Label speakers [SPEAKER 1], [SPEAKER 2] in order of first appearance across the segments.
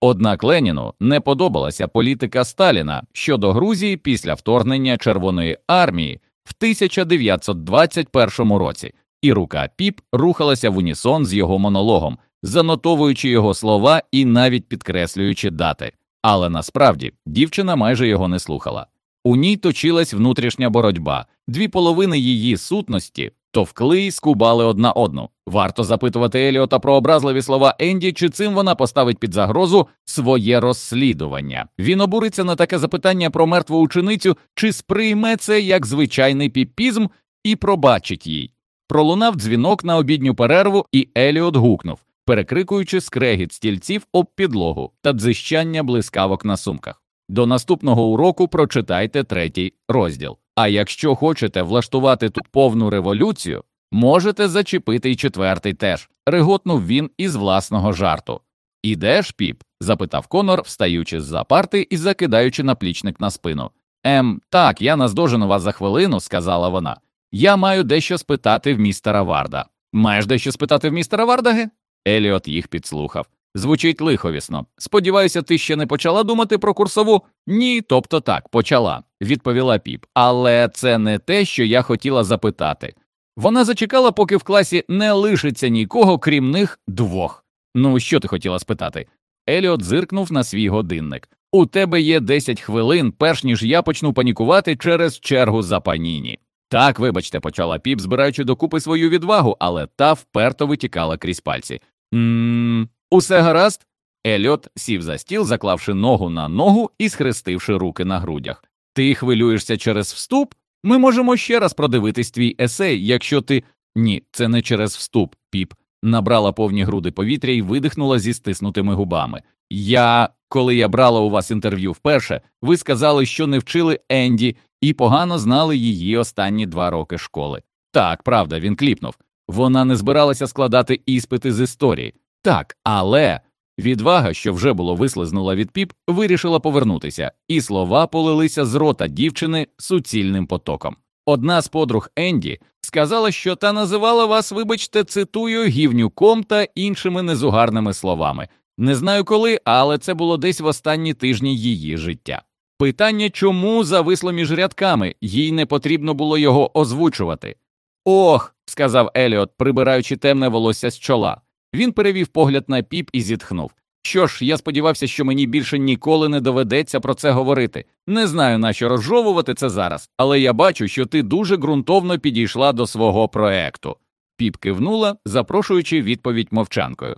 [SPEAKER 1] Однак Леніну не подобалася політика Сталіна щодо Грузії після вторгнення Червоної армії в 1921 році, і рука піп рухалася в унісон з його монологом, занотовуючи його слова і навіть підкреслюючи дати. Але насправді дівчина майже його не слухала. У ній точилась внутрішня боротьба, дві половини її сутності товкли й скубали одна одну. Варто запитувати Еліота про образливі слова Енді, чи цим вона поставить під загрозу своє розслідування. Він обуриться на таке запитання про мертву ученицю, чи сприйме це як звичайний піпізм і пробачить їй. Пролунав дзвінок на обідню перерву, і Еліот гукнув, перекрикуючи скрегіт стільців об підлогу та дзищання блискавок на сумках. До наступного уроку прочитайте третій розділ. А якщо хочете влаштувати тут повну революцію, можете зачепити й четвертий теж, реготнув він із власного жарту. Ідеш, піп? запитав Конор, встаючи з за парти і закидаючи наплічник на спину. Ем, так, я наздожену вас за хвилину, сказала вона. Я маю дещо спитати в містера Варда. Маєш дещо спитати в містера Вардаге? Еліот їх підслухав. Звучить лиховісно. Сподіваюся, ти ще не почала думати про курсову? Ні, тобто так, почала, відповіла піп. Але це не те, що я хотіла запитати. Вона зачекала, поки в класі не лишиться нікого, крім них двох. Ну, що ти хотіла спитати? Еліот зиркнув на свій годинник. У тебе є 10 хвилин, перш ніж я почну панікувати через чергу за паніні. Так, вибачте, почала піп, збираючи докупи свою відвагу, але та вперто витікала крізь пальці. Ммм, усе гаразд? Еліот сів за стіл, заклавши ногу на ногу і схрестивши руки на грудях. Ти хвилюєшся через вступ? Ми можемо ще раз продивитись твій есей, якщо ти. Ні, це не через вступ, піп. Набрала повні груди повітря і видихнула зі стиснутими губами. Я, коли я брала у вас інтерв'ю вперше, ви сказали, що не вчили Енді і погано знали її останні два роки школи. Так, правда, він кліпнув. Вона не збиралася складати іспити з історії. Так, але відвага, що вже було вислизнула від піп, вирішила повернутися, і слова полилися з рота дівчини суцільним потоком. Одна з подруг Енді сказала, що та називала вас, вибачте, цитую, гівнюком та іншими незугарними словами. Не знаю коли, але це було десь в останні тижні її життя. Питання чому зависло між рядками, їй не потрібно було його озвучувати. Ох, сказав Еліот, прибираючи темне волосся з чола. Він перевів погляд на піп і зітхнув. Що ж, я сподівався, що мені більше ніколи не доведеться про це говорити. Не знаю, на що розжовувати це зараз, але я бачу, що ти дуже ґрунтовно підійшла до свого проекту. Піп кивнула, запрошуючи відповідь мовчанкою.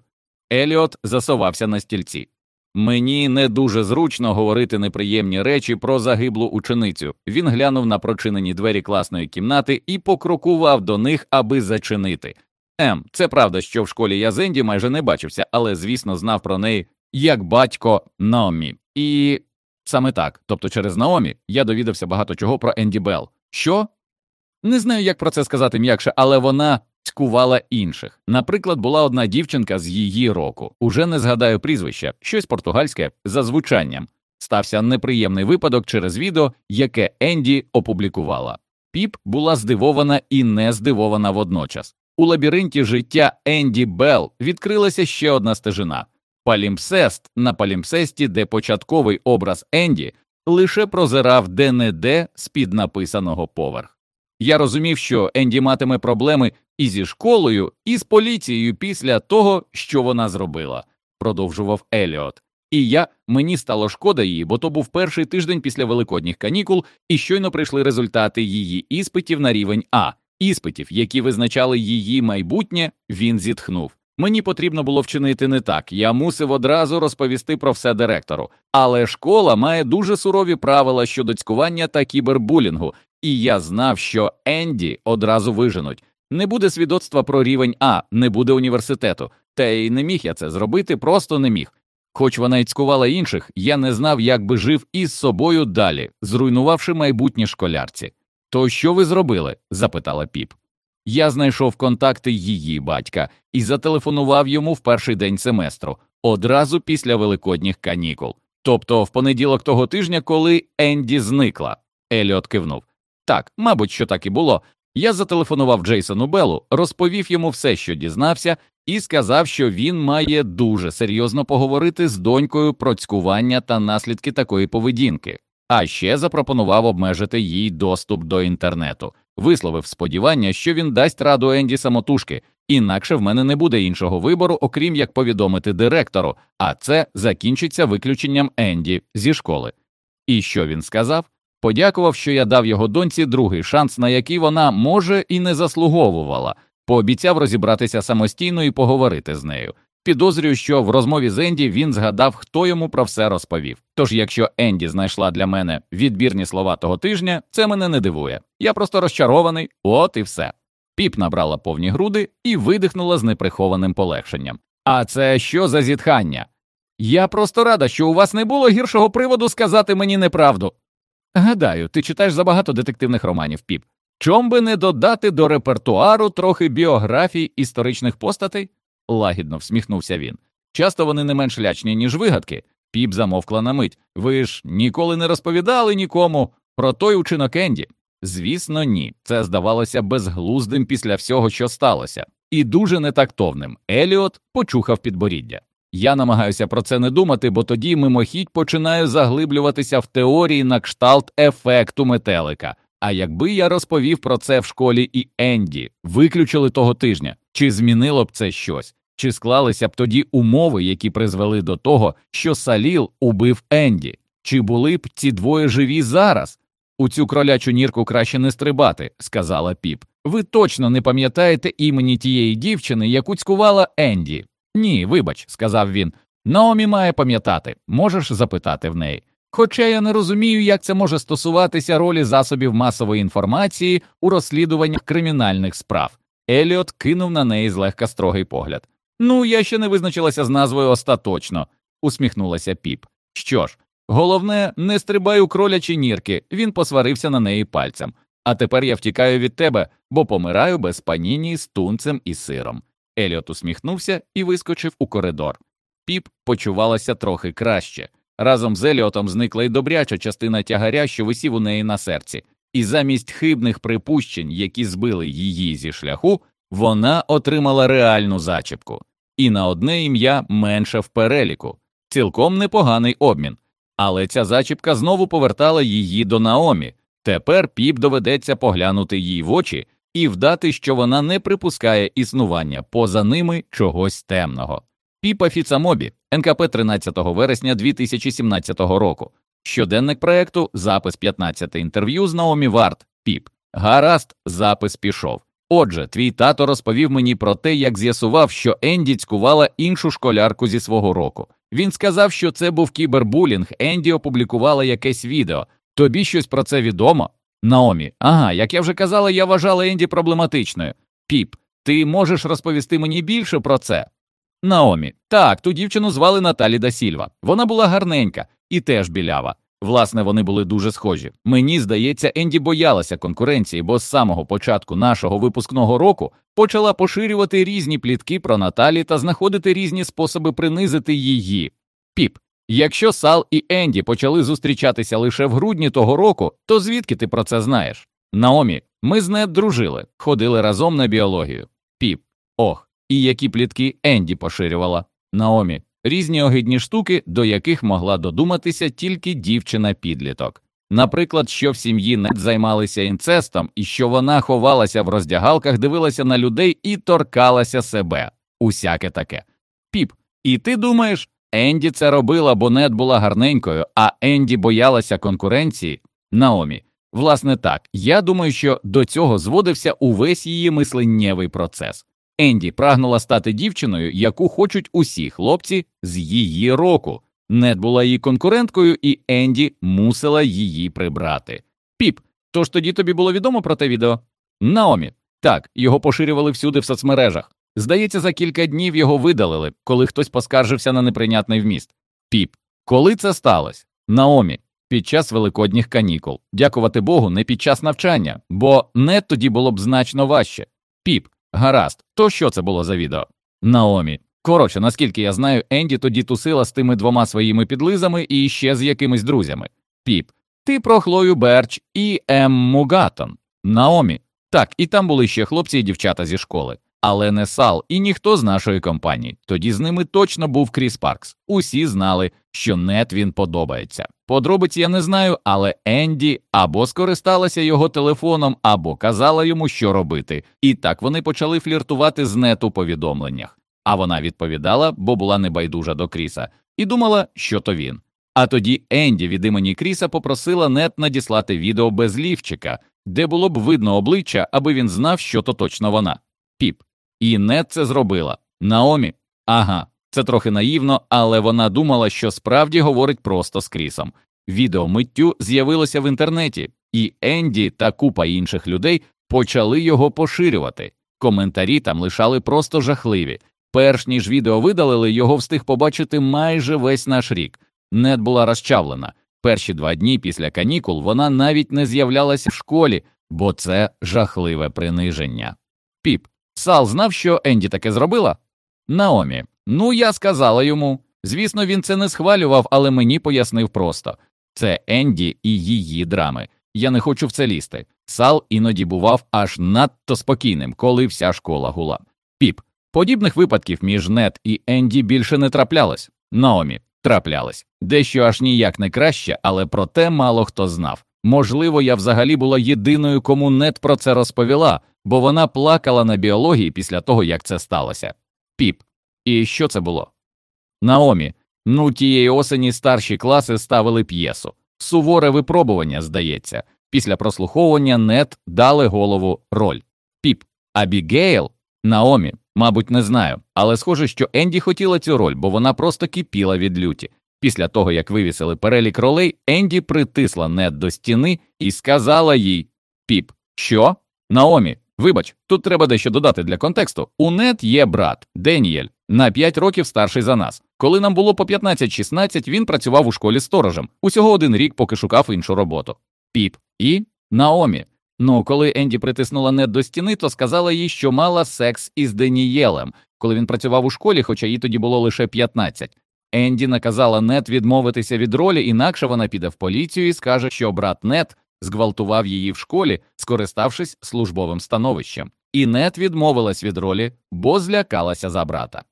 [SPEAKER 1] Еліот засовався на стільці. Мені не дуже зручно говорити неприємні речі про загиблу ученицю. Він глянув на прочинені двері класної кімнати і покрокував до них, аби зачинити. Ем, це правда, що в школі я з Енді майже не бачився, але, звісно, знав про неї як батько Наомі. І саме так, тобто через Наомі, я довідався багато чого про Енді Белл. Що? Не знаю, як про це сказати м'якше, але вона цькувала інших. Наприклад, була одна дівчинка з її року, уже не згадаю прізвища, щось португальське за звучанням. Стався неприємний випадок через відео, яке Енді опублікувала. Піп була здивована і не здивована водночас. У лабіринті життя Енді Белл відкрилася ще одна стежина палімпсест на палімпсесті, де початковий образ Енді лише прозирав де не де з під написаного поверх. Я розумів, що Енді матиме проблеми і зі школою, і з поліцією після того, що вона зробила, продовжував Еліот. І я мені стало шкода її, бо то був перший тиждень після великодніх канікул, і щойно прийшли результати її іспитів на рівень А, іспитів, які визначали її майбутнє, він зітхнув. Мені потрібно було вчинити не так. Я мусив одразу розповісти про все директору. Але школа має дуже сурові правила щодо цькування та кібербулінгу, і я знав, що Енді одразу виженуть. Не буде свідоцтва про рівень А, не буде університету. Та й не міг я це зробити, просто не міг. Хоч вона й цькувала інших, я не знав, як би жив із собою далі, зруйнувавши майбутнє школярці. То що ви зробили? запитала піп. Я знайшов контакти її батька і зателефонував йому в перший день семестру, одразу після великодніх канікул. Тобто в понеділок того тижня, коли Енді зникла. Еліот кивнув. Так, мабуть, що так і було. Я зателефонував Джейсону Беллу, розповів йому все, що дізнався, і сказав, що він має дуже серйозно поговорити з донькою про цькування та наслідки такої поведінки, а ще запропонував обмежити їй доступ до інтернету, висловив сподівання, що він дасть раду Енді самотужки, інакше в мене не буде іншого вибору, окрім як повідомити директору, а це закінчиться виключенням Енді зі школи. І що він сказав? Подякував, що я дав його доньці другий шанс, на який вона може і не заслуговувала, пообіцяв розібратися самостійно і поговорити з нею. Підозрюю, що в розмові з Енді він згадав, хто йому про все розповів. Тож, якщо Енді знайшла для мене відбірні слова того тижня, це мене не дивує. Я просто розчарований, от і все. Піп набрала повні груди і видихнула з неприхованим полегшенням. А це що за зітхання? Я просто рада, що у вас не було гіршого приводу сказати мені неправду. Гадаю, ти читаєш забагато детективних романів, піп. Чом би не додати до репертуару трохи біографій історичних постатей? Лагідно всміхнувся він. Часто вони не менш лячні, ніж вигадки. Піп замовкла на мить. Ви ж ніколи не розповідали нікому про той учинок Енді? Звісно, ні. Це здавалося безглуздим після всього, що сталося, і дуже нетактовним. Еліот почухав підборіддя. Я намагаюся про це не думати, бо тоді мимохідь починаю заглиблюватися в теорії на кшталт ефекту метелика. А якби я розповів про це в школі і Енді, виключили того тижня, чи змінило б це щось, чи склалися б тоді умови, які призвели до того, що Саліл убив Енді, чи були б ці двоє живі зараз? У цю кролячу нірку краще не стрибати, сказала піп. Ви точно не пам'ятаєте імені тієї дівчини, яку цькувала Енді. Ні, вибач, сказав він. Наомі має пам'ятати, можеш запитати в неї. Хоча я не розумію, як це може стосуватися ролі засобів масової інформації у розслідуваннях кримінальних справ. Еліот кинув на неї злегка строгий погляд. Ну, я ще не визначилася з назвою остаточно, усміхнулася піп. Що ж, головне, не стрибай у кролячі нірки, він посварився на неї пальцем. А тепер я втікаю від тебе, бо помираю без паніні з тунцем і сиром. Еліот усміхнувся і вискочив у коридор. Піп почувалася трохи краще. Разом з Еліотом зникла й добряча частина тягаря, що висів у неї на серці, і замість хибних припущень, які збили її зі шляху, вона отримала реальну зачіпку, і на одне ім'я менше в переліку, цілком непоганий обмін. Але ця зачіпка знову повертала її до Наомі. Тепер піп доведеться поглянути їй в очі і вдати, що вона не припускає існування поза ними чогось темного. Піпа Фіцамобі, НКП 13 вересня 2017 року. Щоденник проекту, запис 15 інтерв'ю з Наомі Варт. Піп. Гаразд, запис пішов. Отже, твій тато розповів мені про те, як з'ясував, що Енді цькувала іншу школярку зі свого року. Він сказав, що це був кібербулінг. Енді опублікувала якесь відео. Тобі щось про це відомо? Наомі, ага, як я вже казала, я вважала Енді проблематичною. Піп, ти можеш розповісти мені більше про це? Наомі, так, ту дівчину звали Наталі Дасільва. Вона була гарненька і теж білява. Власне, вони були дуже схожі. Мені здається, Енді боялася конкуренції, бо з самого початку нашого випускного року почала поширювати різні плітки про Наталі та знаходити різні способи принизити її. Піп, якщо Сал і Енді почали зустрічатися лише в грудні того року, то звідки ти про це знаєш? Наомі, ми з Нед дружили, ходили разом на біологію. Піп, ох, і які плітки Енді поширювала. Наомі, різні огидні штуки, до яких могла додуматися тільки дівчина-підліток. Наприклад, що в сім'ї не займалися інцестом, і що вона ховалася в роздягалках, дивилася на людей і торкалася себе. Усяке таке. Піп, і ти думаєш, Енді це робила, бо Нед була гарненькою, а Енді боялася конкуренції? Наомі, власне так, я думаю, що до цього зводився увесь її мисленнєвий процес. Енді прагнула стати дівчиною, яку хочуть усі хлопці з її року. Нед була її конкуренткою, і Енді мусила її прибрати. Піп, тож тоді тобі було відомо про те відео? Наомі, так, його поширювали всюди в соцмережах. Здається, за кілька днів його видалили, коли хтось поскаржився на неприйнятний вміст. Піп, коли це сталося? Наомі, під час великодніх канікул. Дякувати Богу, не під час навчання, бо не тоді було б значно важче. Піп, гаразд, то що це було за відео? Наомі. Коротше, наскільки я знаю, Енді тоді тусила з тими двома своїми підлизами і ще з якимись друзями. Піп, ти про Хлою Берч і Ем Мугатон. Наомі. Так, і там були ще хлопці і дівчата зі школи. Але не Сал і ніхто з нашої компанії. Тоді з ними точно був Кріс Паркс. Усі знали, що нет він подобається. Подробиці я не знаю, але Енді або скористалася його телефоном, або казала йому, що робити. І так вони почали фліртувати з нет у повідомленнях. А вона відповідала, бо була небайдужа до Кріса, і думала, що то він. А тоді Енді від імені Кріса попросила нет надіслати відео без лівчика, де було б видно обличчя, аби він знав, що то точно вона. Піп. І нет це зробила. Наомі. Ага, це трохи наївно, але вона думала, що справді говорить просто з Крісом. Відео миттю з'явилося в інтернеті, і Енді та купа інших людей почали його поширювати. Коментарі там лишали просто жахливі. Перш ніж відео видалили, його встиг побачити майже весь наш рік. Нет була розчавлена. Перші два дні після канікул вона навіть не з'являлася в школі, бо це жахливе приниження. Піп, Сал знав, що Енді таке зробила? Наомі. Ну, я сказала йому. Звісно, він це не схвалював, але мені пояснив просто це Енді і її драми. Я не хочу в це лізти. Сал іноді бував аж надто спокійним, коли вся школа гула. Піп, подібних випадків між Нет і Енді більше не траплялось. Наомі, траплялось. Дещо аж ніяк не краще, але про те мало хто знав. Можливо, я взагалі була єдиною, кому нет про це розповіла, бо вона плакала на біології після того, як це сталося. Піп. І що це було? Наомі. Ну, тієї осені старші класи ставили п'єсу. Суворе випробування, здається. Після прослуховування нет дали голову роль. Піп. Абігейл? Наомі, мабуть, не знаю, але схоже, що Енді хотіла цю роль, бо вона просто кипіла від люті. Після того, як вивісили перелік ролей, Енді притисла Нет до стіни і сказала їй Піп, що? Наомі, вибач, тут треба дещо додати для контексту. У Нет є брат Деніель, на 5 років старший за нас. Коли нам було по 15-16, він працював у школі сторожем. Усього один рік, поки шукав іншу роботу. Піп і Наомі. Ну, коли Енді притиснула нет до стіни, то сказала їй, що мала секс із Денієлем, коли він працював у школі, хоча їй тоді було лише 15. Енді наказала нет відмовитися від ролі, інакше вона піде в поліцію і скаже, що брат нет зґвалтував її в школі, скориставшись службовим становищем. І нет відмовилась від ролі, бо злякалася за брата.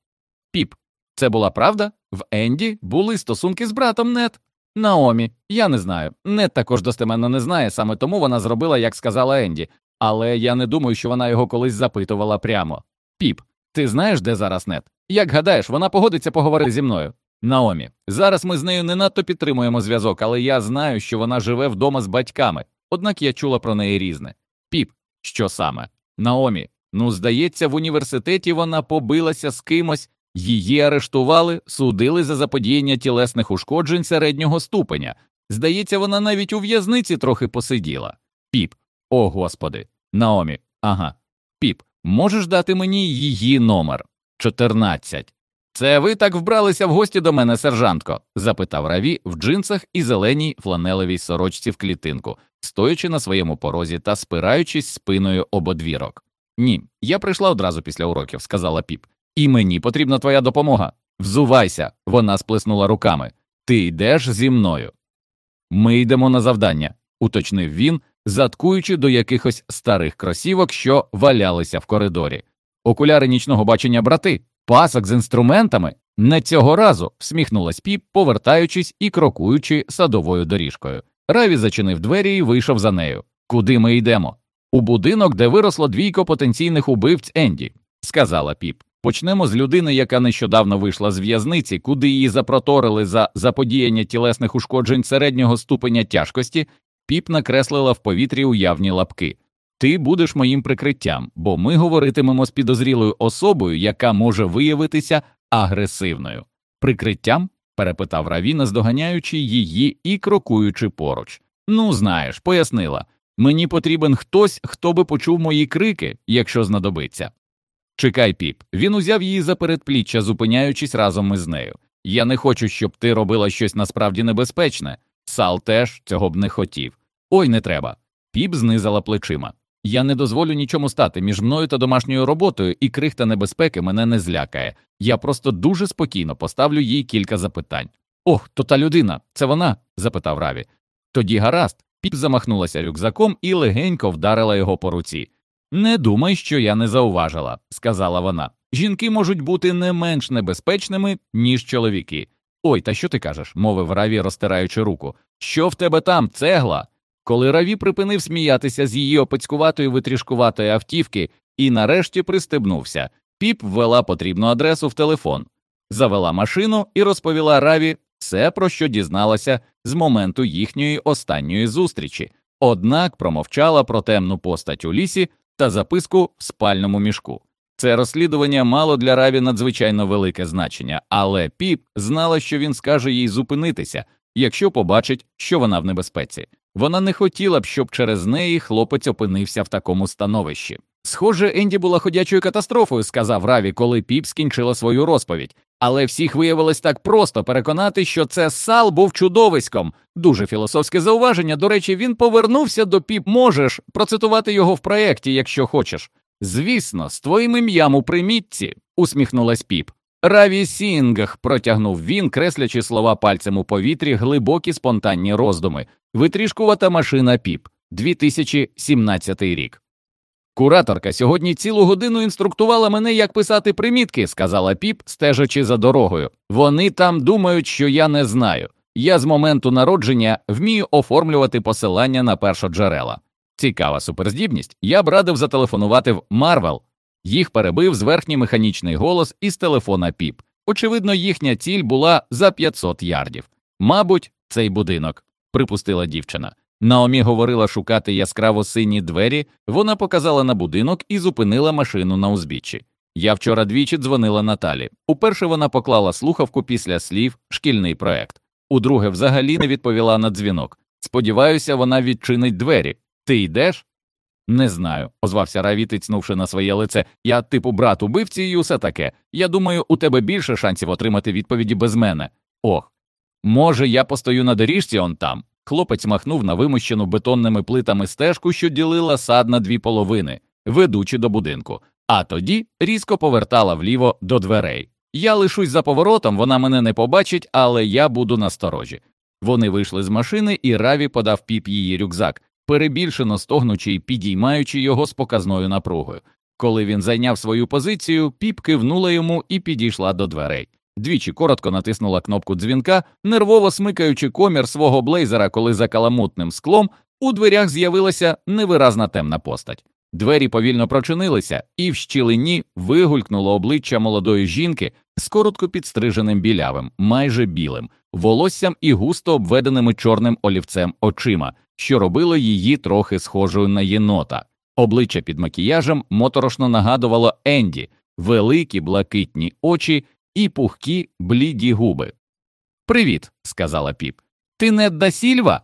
[SPEAKER 1] Піп, це була правда? В Енді були стосунки з братом нет. Наомі, я не знаю. Нет також достеменно не знає, саме тому вона зробила, як сказала Енді, але я не думаю, що вона його колись запитувала прямо. Піп, ти знаєш, де зараз нет? Як гадаєш, вона погодиться поговорити зі мною? Наомі, зараз ми з нею не надто підтримуємо зв'язок, але я знаю, що вона живе вдома з батьками, однак я чула про неї різне. Піп, що саме? Наомі, ну здається, в університеті вона побилася з кимось, її арештували, судили за заподіяння тілесних ушкоджень середнього ступеня. Здається, вона навіть у в'язниці трохи посиділа. Піп, о господи, Наомі, ага. Піп, можеш дати мені її номер? 14. Це ви так вбралися в гості до мене, сержантко? запитав Раві в джинсах і зеленій фланелевій сорочці в клітинку, стоячи на своєму порозі та спираючись спиною об одвірок. Ні, я прийшла одразу після уроків, сказала піп. І мені потрібна твоя допомога. Взувайся, вона сплеснула руками. Ти йдеш зі мною. Ми йдемо на завдання, уточнив він, заткуючи до якихось старих кросівок, що валялися в коридорі. Окуляри нічного бачення брати, пасок з інструментами. Не цього разу, всміхнулась піп, повертаючись і крокуючи садовою доріжкою. Раві зачинив двері і вийшов за нею. Куди ми йдемо? У будинок, де виросло двійко потенційних убивць Енді, сказала піп. Почнемо з людини, яка нещодавно вийшла з в'язниці, куди її запроторили за заподіяння тілесних ушкоджень середнього ступеня тяжкості, піп накреслила в повітрі уявні лапки. Ти будеш моїм прикриттям, бо ми говоритимемо з підозрілою особою, яка може виявитися агресивною. Прикриттям? перепитав Раві, наздоганяючи її і крокуючи поруч. Ну, знаєш, пояснила. Мені потрібен хтось, хто би почув мої крики, якщо знадобиться. Чекай, піп, він узяв її за передпліччя, зупиняючись разом із нею. Я не хочу, щоб ти робила щось насправді небезпечне. Сал теж цього б не хотів. Ой, не треба. Піп знизала плечима. Я не дозволю нічому стати між мною та домашньою роботою, і крихта небезпеки мене не злякає. Я просто дуже спокійно поставлю їй кілька запитань. Ох, то та людина, це вона? запитав Раві. Тоді гаразд, піп замахнулася рюкзаком і легенько вдарила його по руці. Не думай, що я не зауважила, сказала вона. Жінки можуть бути не менш небезпечними, ніж чоловіки. Ой, та що ти кажеш? мовив Раві, розтираючи руку. Що в тебе там, цегла? Коли Раві припинив сміятися з її опецькуватої витрішкуватої автівки і нарешті пристебнувся, піп ввела потрібну адресу в телефон, завела машину і розповіла Раві все, про що дізналася з моменту їхньої останньої зустрічі, однак промовчала про темну постать у лісі та записку в спальному мішку. Це розслідування мало для Раві надзвичайно велике значення, але піп знала, що він скаже їй зупинитися, якщо побачить, що вона в небезпеці. Вона не хотіла б, щоб через неї хлопець опинився в такому становищі. Схоже, Енді була ходячою катастрофою, сказав Раві, коли піп скінчила свою розповідь. Але всіх виявилось так просто переконати, що це сал був чудовиськом. Дуже філософське зауваження. До речі, він повернувся до піп. Можеш процитувати його в проєкті, якщо хочеш. Звісно, з твоїм ім'ям у примітці, усміхнулась піп. Раві Сінгх, протягнув він, креслячи слова пальцем у повітрі, глибокі спонтанні роздуми. Витрішкувата машина піп, 2017 рік. Кураторка сьогодні цілу годину інструктувала мене, як писати примітки, сказала піп, стежачи за дорогою. Вони там думають, що я не знаю. Я з моменту народження вмію оформлювати посилання на першоджерела. Цікава суперздібність. Я б радив зателефонувати в Марвел. Їх перебив зверхній механічний голос із телефона піп. Очевидно, їхня ціль була за 500 ярдів. Мабуть, цей будинок, припустила дівчина. Наомі говорила шукати яскраво сині двері, вона показала на будинок і зупинила машину на узбіччі. Я вчора двічі дзвонила Наталі. Уперше вона поклала слухавку після слів шкільний проект. Удруге, взагалі не відповіла на дзвінок. Сподіваюся, вона відчинить двері. Ти йдеш? Не знаю, озвався Раві, тицнувши на своє лице. Я, типу, брат убивці і усе таке. Я думаю, у тебе більше шансів отримати відповіді без мене. Ох. Може, я постою на доріжці он там. Хлопець махнув на вимощену бетонними плитами стежку, що ділила сад на дві половини, ведучи до будинку, а тоді різко повертала вліво до дверей. Я лишусь за поворотом, вона мене не побачить, але я буду насторожі. Вони вийшли з машини, і Раві подав піп її рюкзак, перебільшено стогнучи й підіймаючи його з показною напругою. Коли він зайняв свою позицію, піп кивнула йому і підійшла до дверей. Двічі коротко натиснула кнопку дзвінка, нервово смикаючи комір свого блейзера, коли за каламутним склом у дверях з'явилася невиразна темна постать. Двері повільно прочинилися, і в щілині вигулькнуло обличчя молодої жінки з коротко підстриженим білявим, майже білим, волоссям і густо обведеними чорним олівцем очима, що робило її трохи схожою на єнота. Обличчя під макіяжем моторошно нагадувало Енді, великі блакитні очі і пухкі бліді губи. Привіт, сказала піп. Ти Недда Сільва?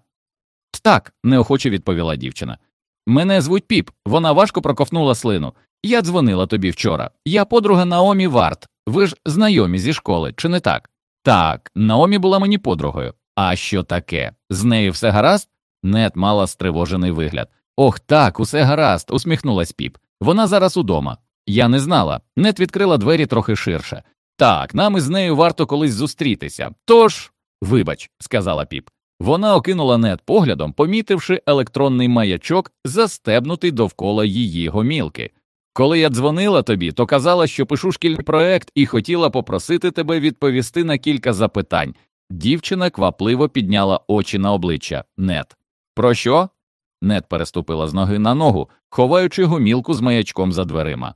[SPEAKER 1] Так, неохоче відповіла дівчина. Мене звуть піп, вона важко проковтнула слину. Я дзвонила тобі вчора. Я подруга Наомі Варт. Ви ж знайомі зі школи, чи не так? Так, Наомі була мені подругою. А що таке? З нею все гаразд? Нед мала стривожений вигляд. Ох, так, усе гаразд, усміхнулась піп. Вона зараз удома. Я не знала. Нет відкрила двері трохи ширше. Так, нам із нею варто колись зустрітися. Тож, вибач, сказала піп. Вона окинула нет поглядом, помітивши електронний маячок, застебнутий довкола її гомілки. Коли я дзвонила тобі, то казала, що пишу шкільний проект і хотіла попросити тебе відповісти на кілька запитань. Дівчина квапливо підняла очі на обличчя. Нет. Про що? Нет переступила з ноги на ногу, ховаючи гомілку з маячком за дверима.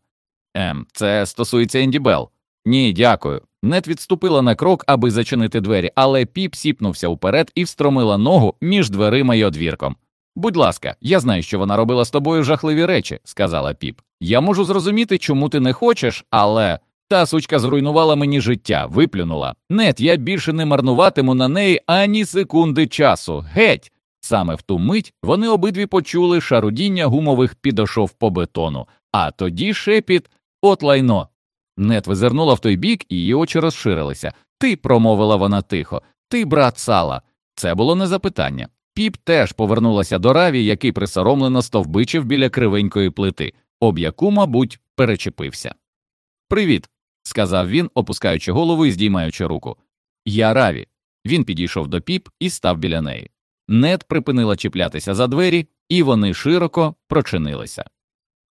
[SPEAKER 1] Ем, це стосується Енді Белл. Ні, дякую. Нет відступила на крок, аби зачинити двері, але піп сіпнувся вперед і встромила ногу між дверима й одвірком. Будь ласка, я знаю, що вона робила з тобою жахливі речі, сказала піп. Я можу зрозуміти, чому ти не хочеш, але та сучка зруйнувала мені життя, виплюнула. Нет, я більше не марнуватиму на неї ані секунди часу. Геть. Саме в ту мить вони обидві почули шарудіння гумових підошов по бетону, а тоді шепіт от лайно. Нет визирнула в той бік, і її очі розширилися. Ти, промовила вона тихо, ти брат сала. Це було не запитання. Піп теж повернулася до раві, який присоромлено стовбичив біля кривенької плити, об яку, мабуть, перечепився. Привіт, сказав він, опускаючи голову і здіймаючи руку. Я раві. Він підійшов до піп і став біля неї. Нет припинила чіплятися за двері, і вони широко прочинилися.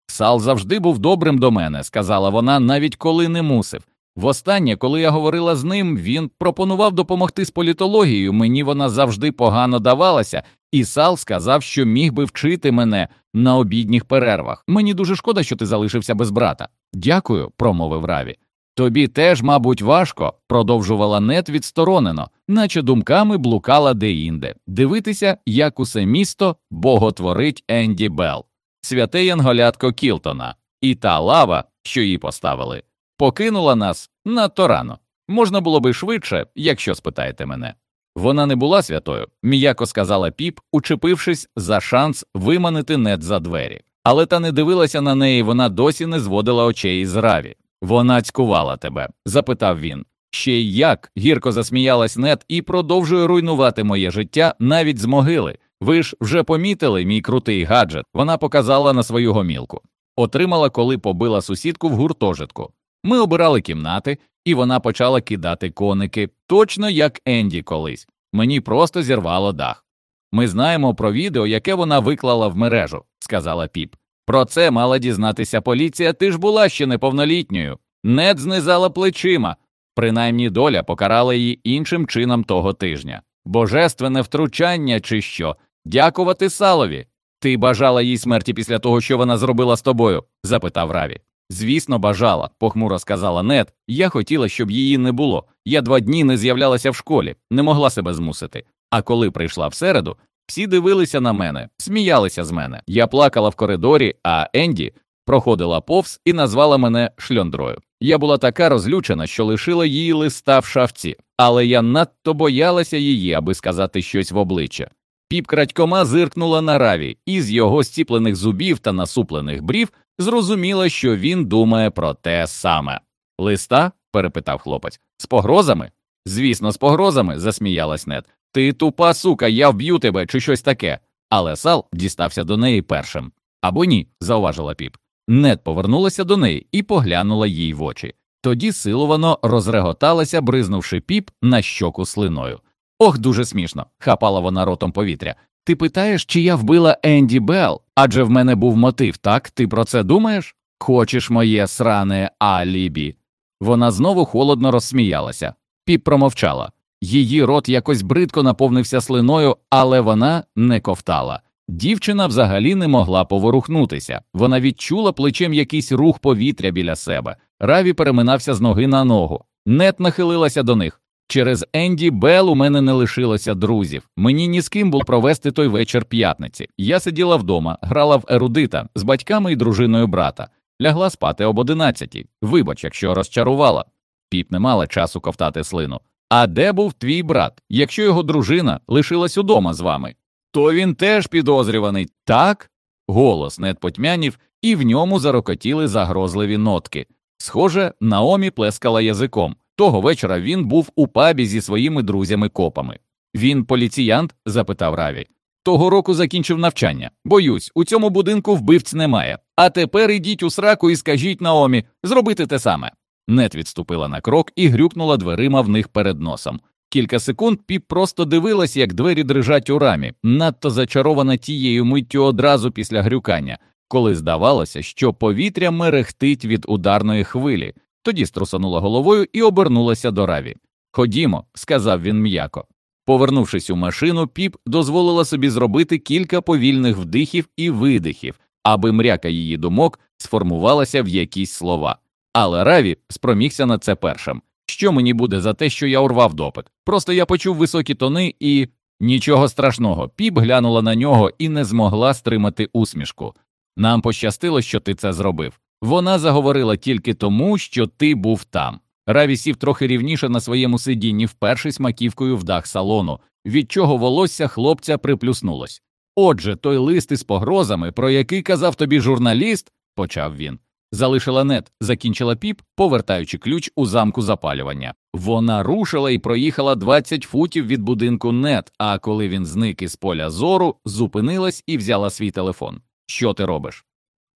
[SPEAKER 1] Сал завжди був добрим до мене, сказала вона, навіть коли не мусив. Востаннє, коли я говорила з ним, він пропонував допомогти з політологією. Мені вона завжди погано давалася, і Сал сказав, що міг би вчити мене на обідніх перервах. Мені дуже шкода, що ти залишився без брата. Дякую, промовив Раві. Тобі теж, мабуть, важко, продовжувала нет відсторонено, наче думками блукала деінде, дивитися, як усе місто боготворить Енді Белл, святе янголятко Кілтона, і та лава, що її поставили, покинула нас надто рано. Можна було би швидше, якщо спитаєте мене. Вона не була святою, м'яко сказала піп, учепившись за шанс виманити нет за двері. Але та не дивилася на неї, вона досі не зводила очей із раві. Вона цькувала тебе? запитав він. Ще як, гірко засміялась нет і продовжує руйнувати моє життя навіть з могили. Ви ж вже помітили мій крутий гаджет. Вона показала на свою гомілку. Отримала, коли побила сусідку в гуртожитку. Ми обирали кімнати, і вона почала кидати коники, точно як Енді колись. Мені просто зірвало дах. Ми знаємо про відео, яке вона виклала в мережу, сказала піп. Про це мала дізнатися поліція, ти ж була ще неповнолітньою. Нед знизала плечима. Принаймні доля покарала її іншим чином того тижня. Божественне втручання, чи що, дякувати салові. Ти бажала їй смерті після того, що вона зробила з тобою? запитав Раві. Звісно, бажала, похмуро сказала Нет. Я хотіла, щоб її не було. Я два дні не з'являлася в школі, не могла себе змусити. А коли прийшла в середу, всі дивилися на мене, сміялися з мене. Я плакала в коридорі, а Енді проходила повз і назвала мене шльондрою. Я була така розлючена, що лишила її листа в шафці, але я надто боялася її, аби сказати щось в обличчя. Піп крадькома зиркнула на раві, і з його стіплених зубів та насуплених брів зрозуміла, що він думає про те саме. Листа? перепитав хлопець. З погрозами? Звісно, з погрозами, засміялась Нет. Ти тупа сука, я вб'ю тебе чи щось таке. Але Сал дістався до неї першим. Або ні, зауважила піп. Нет повернулася до неї і поглянула їй в очі. Тоді силовано розреготалася, бризнувши піп на щоку слиною. Ох, дуже смішно, хапала вона ротом повітря. Ти питаєш, чи я вбила Енді Белл? Адже в мене був мотив, так? Ти про це думаєш? Хочеш моє сране алібі? Вона знову холодно розсміялася. Піп промовчала. Її рот якось бридко наповнився слиною, але вона не ковтала. Дівчина взагалі не могла поворухнутися. Вона відчула плечем якийсь рух повітря біля себе. Раві переминався з ноги на ногу. Нет нахилилася до них. Через Енді Бел у мене не лишилося друзів. Мені ні з ким було провести той вечір п'ятниці. Я сиділа вдома, грала в ерудита з батьками і дружиною брата, лягла спати об одинадцятій. Вибач, якщо розчарувала. Піп не мала часу ковтати слину. А де був твій брат, якщо його дружина лишилась удома з вами? То він теж підозрюваний, так? Голос нед потьмянів, і в ньому зарокотіли загрозливі нотки. Схоже, Наомі плескала язиком. Того вечора він був у пабі зі своїми друзями-копами. Він поліціянт? запитав Раві. Того року закінчив навчання. Боюсь, у цьому будинку вбивць немає. А тепер ідіть у сраку і скажіть Наомі зробити те саме. Нет відступила на крок і грюкнула дверима в них перед носом. Кілька секунд піп просто дивилась, як двері дрижать у рамі, надто зачарована тією миттю одразу після грюкання, коли здавалося, що повітря мерехтить від ударної хвилі. Тоді струсанула головою і обернулася до раві. Ходімо, сказав він м'яко. Повернувшись у машину, піп дозволила собі зробити кілька повільних вдихів і видихів, аби мряка її думок сформувалася в якісь слова. Але Раві спромігся на це першим. Що мені буде за те, що я урвав допит? Просто я почув високі тони і. Нічого страшного, піп глянула на нього і не змогла стримати усмішку. Нам пощастило, що ти це зробив. Вона заговорила тільки тому, що ти був там. Раві сів трохи рівніше на своєму сидінні, впершись маківкою в дах салону, від чого волосся хлопця приплюснулось. Отже, той лист із погрозами, про який казав тобі журналіст, почав він. Залишила нет, закінчила піп, повертаючи ключ у замку запалювання. Вона рушила і проїхала 20 футів від будинку нет, а коли він зник із поля зору, зупинилась і взяла свій телефон. Що ти робиш?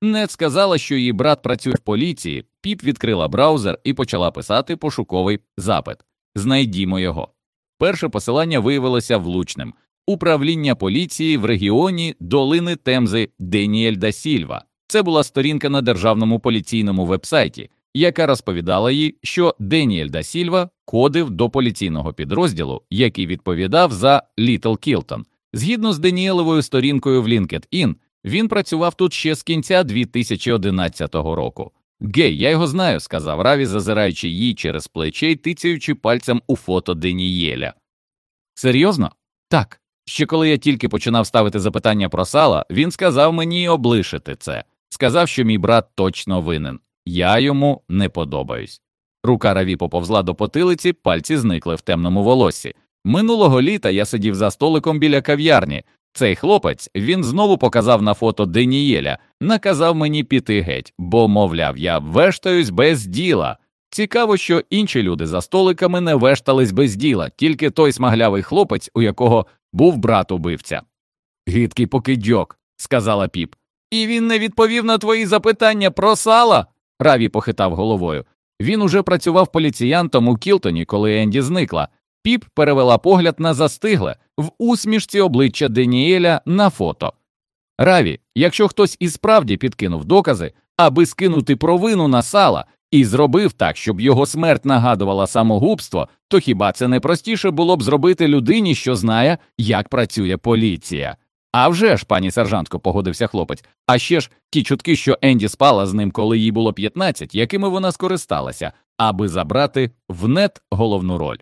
[SPEAKER 1] Нет сказала, що її брат працює в поліції. Піп відкрила браузер і почала писати пошуковий запит. Знайдімо його. Перше посилання виявилося влучним. Управління поліції в регіоні долини Темзи Деніель да Сільва. Це була сторінка на державному поліційному вебсайті, яка розповідала їй, що Деніель да Сільва кодив до поліційного підрозділу, який відповідав за Літл Кілтон. Згідно з Деніелевою сторінкою в LinkedIn, він працював тут ще з кінця 2011 року. Гей, я його знаю, сказав Раві, зазираючи їй через плече й тицяючи пальцем у фото Денієля. Серйозно? Так. Ще коли я тільки починав ставити запитання про сала, він сказав мені облишити це. Сказав, що мій брат точно винен. Я йому не подобаюсь. Рука Раві поповзла до потилиці, пальці зникли в темному волоссі. Минулого літа я сидів за столиком біля кав'ярні. Цей хлопець він знову показав на фото Денієля, наказав мені піти геть, бо, мовляв, я вештаюсь без діла. Цікаво, що інші люди за столиками не вештались без діла, тільки той смаглявий хлопець, у якого був брат убивця. Гидкий покидьок, сказала піп. І він не відповів на твої запитання про сала. Раві похитав головою. Він уже працював поліціянтом у Кілтоні, коли Енді зникла. Піп перевела погляд на застигле в усмішці обличчя Деніеля на фото. Раві, якщо хтось і справді підкинув докази, аби скинути провину на сала і зробив так, щоб його смерть нагадувала самогубство, то хіба це не простіше було б зробити людині, що знає, як працює поліція? «А вже ж, пані сержантко, погодився хлопець. А ще ж ті чутки, що Енді спала з ним, коли їй було 15, якими вона скористалася, аби забрати в нет головну роль.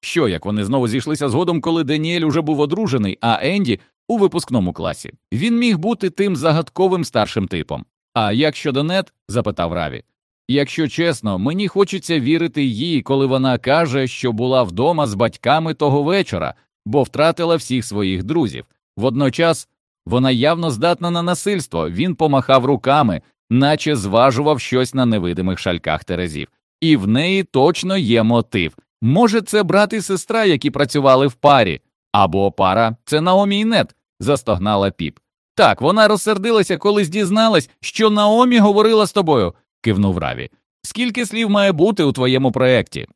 [SPEAKER 1] Що як вони знову зійшлися згодом, коли Даніель уже був одружений, а Енді у випускному класі. Він міг бути тим загадковим старшим типом. А як щодо нет? запитав Раві. Якщо чесно, мені хочеться вірити їй, коли вона каже, що була вдома з батьками того вечора, бо втратила всіх своїх друзів. Водночас вона явно здатна на насильство, він помахав руками, наче зважував щось на невидимих шальках терезів, і в неї точно є мотив. Може, це брат і сестра, які працювали в парі, або пара це Наомі і нет, застогнала піп. Так, вона розсердилася, коли дізналась, що Наомі говорила з тобою, кивнув Раві. Скільки слів має бути у твоєму проєкті?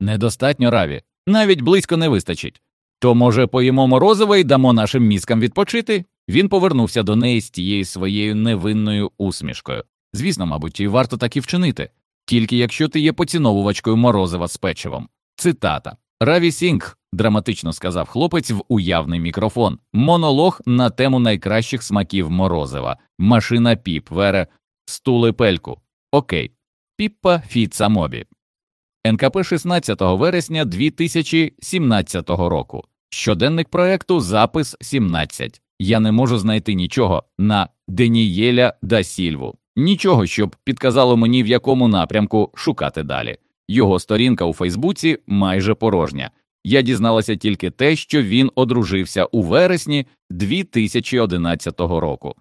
[SPEAKER 1] Недостатньо Раві, навіть близько не вистачить. То, може, поїмо морозиво і дамо нашим мізкам відпочити? Він повернувся до неї з тією своєю невинною усмішкою. Звісно, мабуть, і варто так і вчинити, тільки якщо ти є поціновувачкою морозива з печивом. Цитата Раві Сінг, драматично сказав хлопець в уявний мікрофон, монолог на тему найкращих смаків морозива, машина піп, вере, стули пельку. Окей, піппа фіца мобі. НКП 16 вересня 2017 року. Щоденник проекту запис 17. Я не можу знайти нічого на Денієля да Сільву, нічого, щоб підказало мені, в якому напрямку шукати далі. Його сторінка у Фейсбуці майже порожня. Я дізналася тільки те, що він одружився у вересні 2011 року.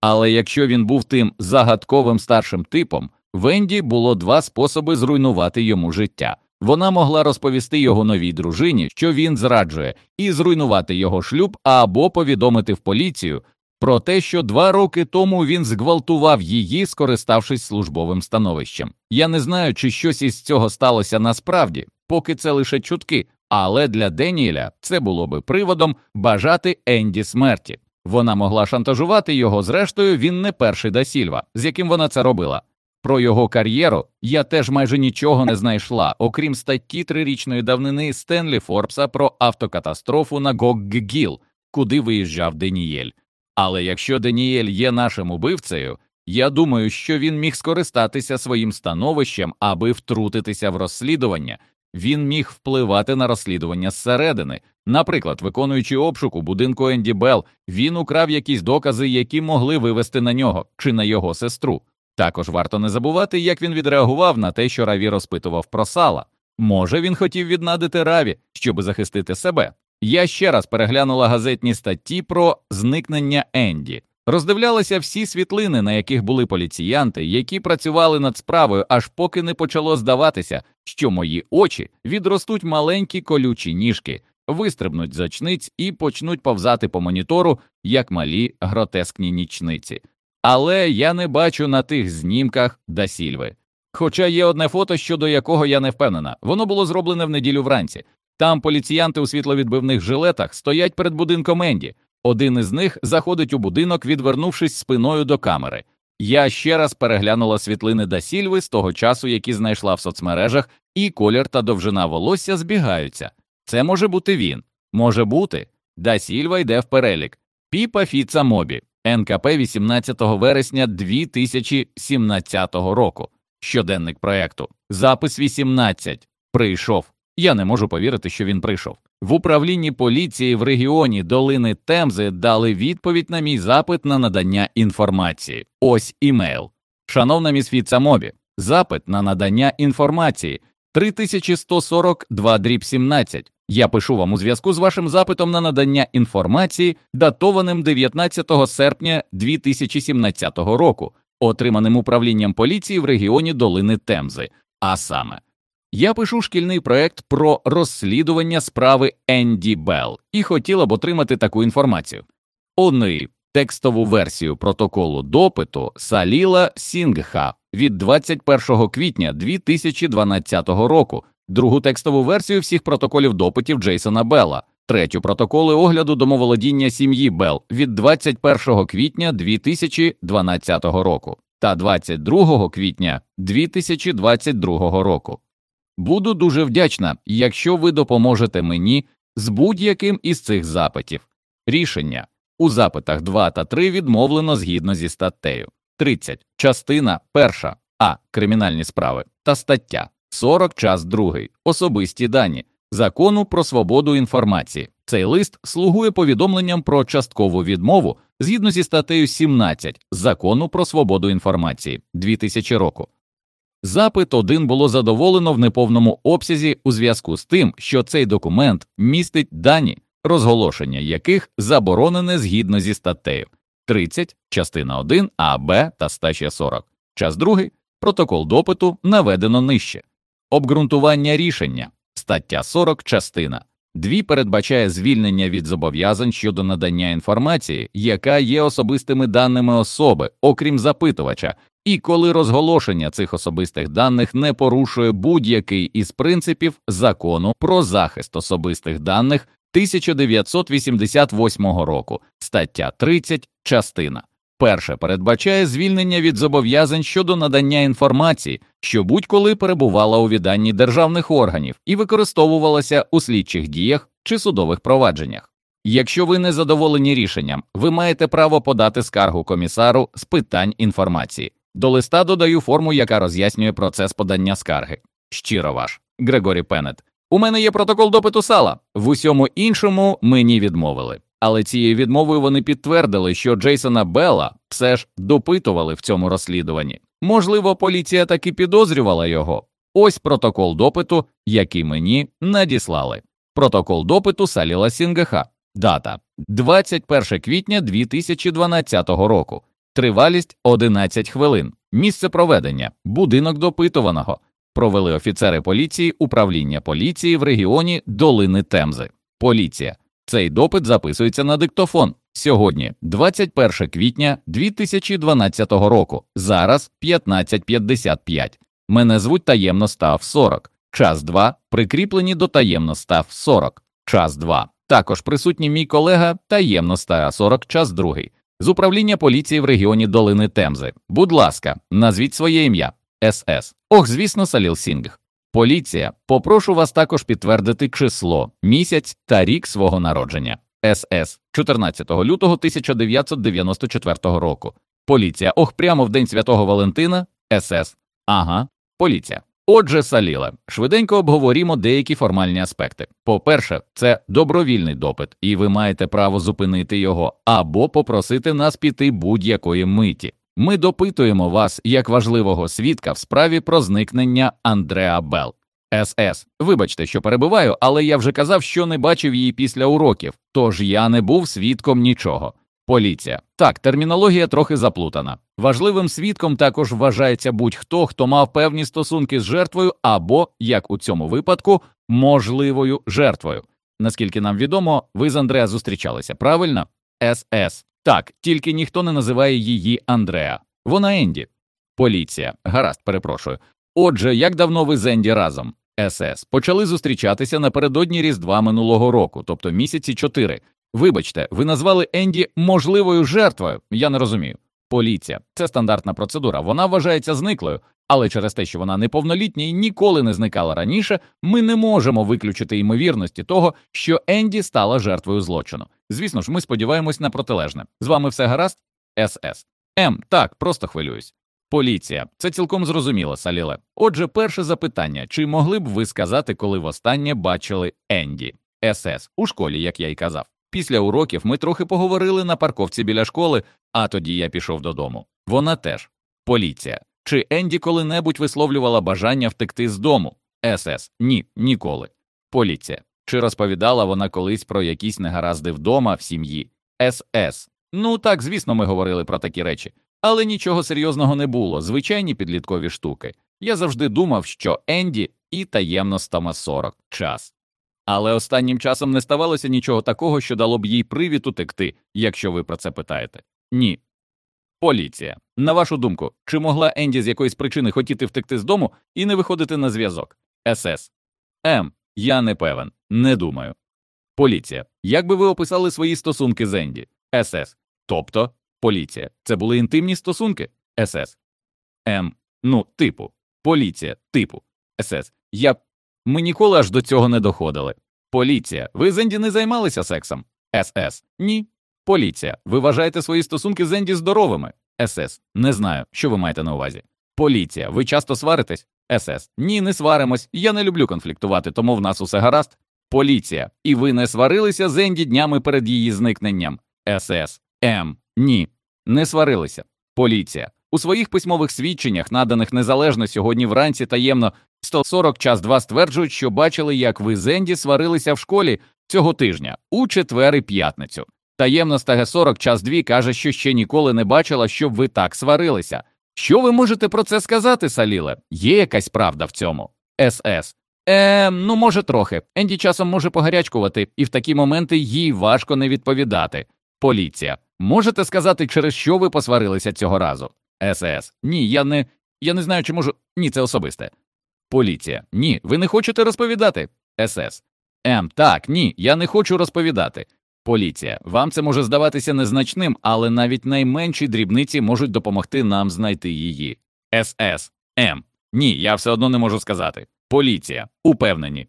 [SPEAKER 1] Але якщо він був тим загадковим старшим типом, Венді було два способи зруйнувати йому життя. Вона могла розповісти його новій дружині, що він зраджує, і зруйнувати його шлюб або повідомити в поліцію про те, що два роки тому він зґвалтував її, скориставшись службовим становищем. Я не знаю, чи щось із цього сталося насправді, поки це лише чутки, але для Деніеля це було би приводом бажати Енді смерті. Вона могла шантажувати його, зрештою, він не перший да Сільва, з яким вона це робила. Про його кар'єру я теж майже нічого не знайшла, окрім статті трирічної давнини Стенлі Форбса про автокатастрофу на Гоггіл, куди виїжджав Денієль. Але якщо Денієль є нашим убивцею, я думаю, що він міг скористатися своїм становищем, аби втрутитися в розслідування. Він міг впливати на розслідування зсередини. Наприклад, виконуючи обшук у будинку Енді Белл, він украв якісь докази, які могли вивести на нього чи на його сестру. Також варто не забувати, як він відреагував на те, що Раві розпитував про сала. Може, він хотів віднадити Раві, щоб захистити себе. Я ще раз переглянула газетні статті про зникнення Енді, роздивлялася всі світлини, на яких були поліціянти, які працювали над справою, аж поки не почало здаватися, що мої очі відростуть маленькі колючі ніжки, вистрибнуть з очниць і почнуть повзати по монітору, як малі гротескні нічниці. Але я не бачу на тих знімках Дасільви. Хоча є одне фото, щодо якого я не впевнена, воно було зроблене в неділю вранці. Там поліціянти у світловідбивних жилетах стоять перед будинком Енді. Один із них заходить у будинок, відвернувшись спиною до камери. Я ще раз переглянула світлини Дасільви з того часу, які знайшла в соцмережах, і колір та довжина волосся збігаються. Це може бути він. Може бути. Дасільва йде в перелік. Піпа Фіца Мобі, НКП 18 вересня 2017 року. Щоденник проекту. Запис 18. Прийшов. Я не можу повірити, що він прийшов. В управлінні поліції в регіоні долини Темзи дали відповідь на мій запит на надання інформації. Ось імейл. Шановна міс Фіцамобі, запит на надання інформації 3142 дріб 17. Я пишу вам у зв'язку з вашим запитом на надання інформації, датованим 19 серпня 2017 року, отриманим управлінням поліції в регіоні долини Темзи. А саме. Я пишу шкільний проект про розслідування справи Енді Белл і хотіла б отримати таку інформацію. Вони текстову версію протоколу допиту Саліла Сінгха від 21 квітня 2012 року, другу текстову версію всіх протоколів допитів Джейсона Белла, третю протоколи огляду домоволодіння сім'ї Белл від 21 квітня 2012 року та 22 квітня 2022 року. Буду дуже вдячна, якщо ви допоможете мені з будь-яким із цих запитів. Рішення у запитах 2 та 3 відмовлено згідно зі статтею 30. Частина 1. А. Кримінальні справи та стаття 40 час 2. Особисті дані закону про свободу інформації. Цей лист слугує повідомленням про часткову відмову згідно зі статтею 17 закону про свободу інформації 2000 року. Запит 1 було задоволено в неповному обсязі у зв'язку з тим, що цей документ містить дані, розголошення яких заборонене згідно зі статтею 30, частина 1 А, Б та стаття 40. Час 2. Протокол допиту наведено нижче. Обґрунтування рішення. Стаття 40, частина 2 передбачає звільнення від зобов'язань щодо надання інформації, яка є особистими даними особи, окрім запитувача, і коли розголошення цих особистих даних не порушує будь-який із принципів закону про захист особистих даних 1988 року, стаття 30, частина. Перше передбачає звільнення від зобов'язань щодо надання інформації, що будь-коли перебувала у відданні державних органів і використовувалася у слідчих діях чи судових провадженнях. Якщо ви не задоволені рішенням, ви маєте право подати скаргу комісару з питань інформації. До листа додаю форму, яка роз'яснює процес подання скарги. Щиро ваш, Грегорі Пеннет. У мене є протокол допиту сала. В усьому іншому мені відмовили. Але цією відмовою вони підтвердили, що Джейсона Белла все ж допитували в цьому розслідуванні. Можливо, поліція таки підозрювала його. Ось протокол допиту, який мені надіслали. Протокол допиту Саліла Сінгеха. Дата 21 квітня 2012 року. Тривалість 11 хвилин. Місце проведення будинок допитуваного. Провели офіцери поліції управління поліції в регіоні Долини Темзи. Поліція. Цей допит записується на диктофон. Сьогодні, 21 квітня 2012 року. Зараз 15.55. Мене звуть таємно став 40. Час 2. Прикріплені до таємно став 40. Час 2. Також присутній мій колега таємно став 40. Час 2 з управління поліції в регіоні Долини Темзи. Будь ласка, назвіть своє ім'я СС. Ох, звісно, Саліл Сінг. Поліція. Попрошу вас також підтвердити число, місяць та рік свого народження. СС 14 лютого 1994 року. Поліція. Ох, прямо в день святого Валентина. СС. Ага. Поліція. Отже, Саліле, швиденько обговорімо деякі формальні аспекти. По-перше, це добровільний допит, і ви маєте право зупинити його або попросити нас піти будь-якої миті. Ми допитуємо вас як важливого свідка в справі про зникнення Андреа Белл. СС. Вибачте, що перебуваю, але я вже казав, що не бачив її після уроків, тож я не був свідком нічого. Поліція так, термінологія трохи заплутана. Важливим свідком також вважається будь-хто, хто мав певні стосунки з жертвою, або, як у цьому випадку, можливою жертвою. Наскільки нам відомо, ви з Андреа зустрічалися, правильно? СС. Так, тільки ніхто не називає її Андреа. Вона Енді. Поліція. Гаразд, перепрошую. Отже, як давно ви з Енді разом? СС почали зустрічатися напередодні Різдва минулого року, тобто місяці чотири. Вибачте, ви назвали Енді можливою жертвою. Я не розумію. Поліція це стандартна процедура. Вона вважається зниклою, але через те, що вона неповнолітня і ніколи не зникала раніше, ми не можемо виключити ймовірності того, що Енді стала жертвою злочину. Звісно ж, ми сподіваємось на протилежне. З вами все гаразд? СС. М. Так, просто хвилююсь. Поліція, це цілком зрозуміло, Саліле. Отже, перше запитання: чи могли б ви сказати, коли востаннє бачили Енді? СС у школі, як я й казав. Після уроків ми трохи поговорили на парковці біля школи, а тоді я пішов додому. Вона теж поліція. Чи Енді коли-небудь висловлювала бажання втекти з дому? СС. Ні, ніколи. Поліція. Чи розповідала вона колись про якісь негаразди вдома в сім'ї? СС. Ну так, звісно, ми говорили про такі речі, але нічого серйозного не було, звичайні підліткові штуки. Я завжди думав, що Енді і таємно стама 40 час. Але останнім часом не ставалося нічого такого, що дало б їй привід утекти, якщо ви про це питаєте. Ні. Поліція. На вашу думку, чи могла Енді з якоїсь причини хотіти втекти з дому і не виходити на зв'язок? СС. М. Я не певен. Не думаю. Поліція. Як би ви описали свої стосунки з Енді? СС. Тобто, поліція. Це були інтимні стосунки? СС. М. Ну, типу. Поліція. Типу. СС. Я. Ми ніколи аж до цього не доходили. Поліція. Ви з Енді не займалися сексом? СС. Ні. Поліція. Ви вважаєте свої стосунки з Енді здоровими? СС. Не знаю, що ви маєте на увазі. Поліція. Ви часто сваритесь? СС. Ні, не сваримось. Я не люблю конфліктувати, тому в нас усе гаразд. Поліція. І ви не сварилися з Енді днями перед її зникненням? СС. М. Ні. Не сварилися. Поліція. У своїх письмових свідченнях, наданих незалежно сьогодні вранці таємно 140 час 2 стверджують, що бачили, як ви з Енді сварилися в школі цього тижня у четвер і п'ятницю. Таємно стаге 40 час 2 каже, що ще ніколи не бачила, щоб ви так сварилися. Що ви можете про це сказати, Саліле? Є якась правда в цьому? СС. Е, ну може трохи. Енді часом може погарячкувати, і в такі моменти їй важко не відповідати. Поліція. Можете сказати, через що ви посварилися цього разу? СС. Ні, я не. Я не знаю, чи можу. Ні, це особисте. Поліція. Ні, ви не хочете розповідати. СС. М. Так, ні, я не хочу розповідати. Поліція. Вам це може здаватися незначним, але навіть найменші дрібниці можуть допомогти нам знайти її. СС. М. Ні, я все одно не можу сказати. Поліція. Упевнені.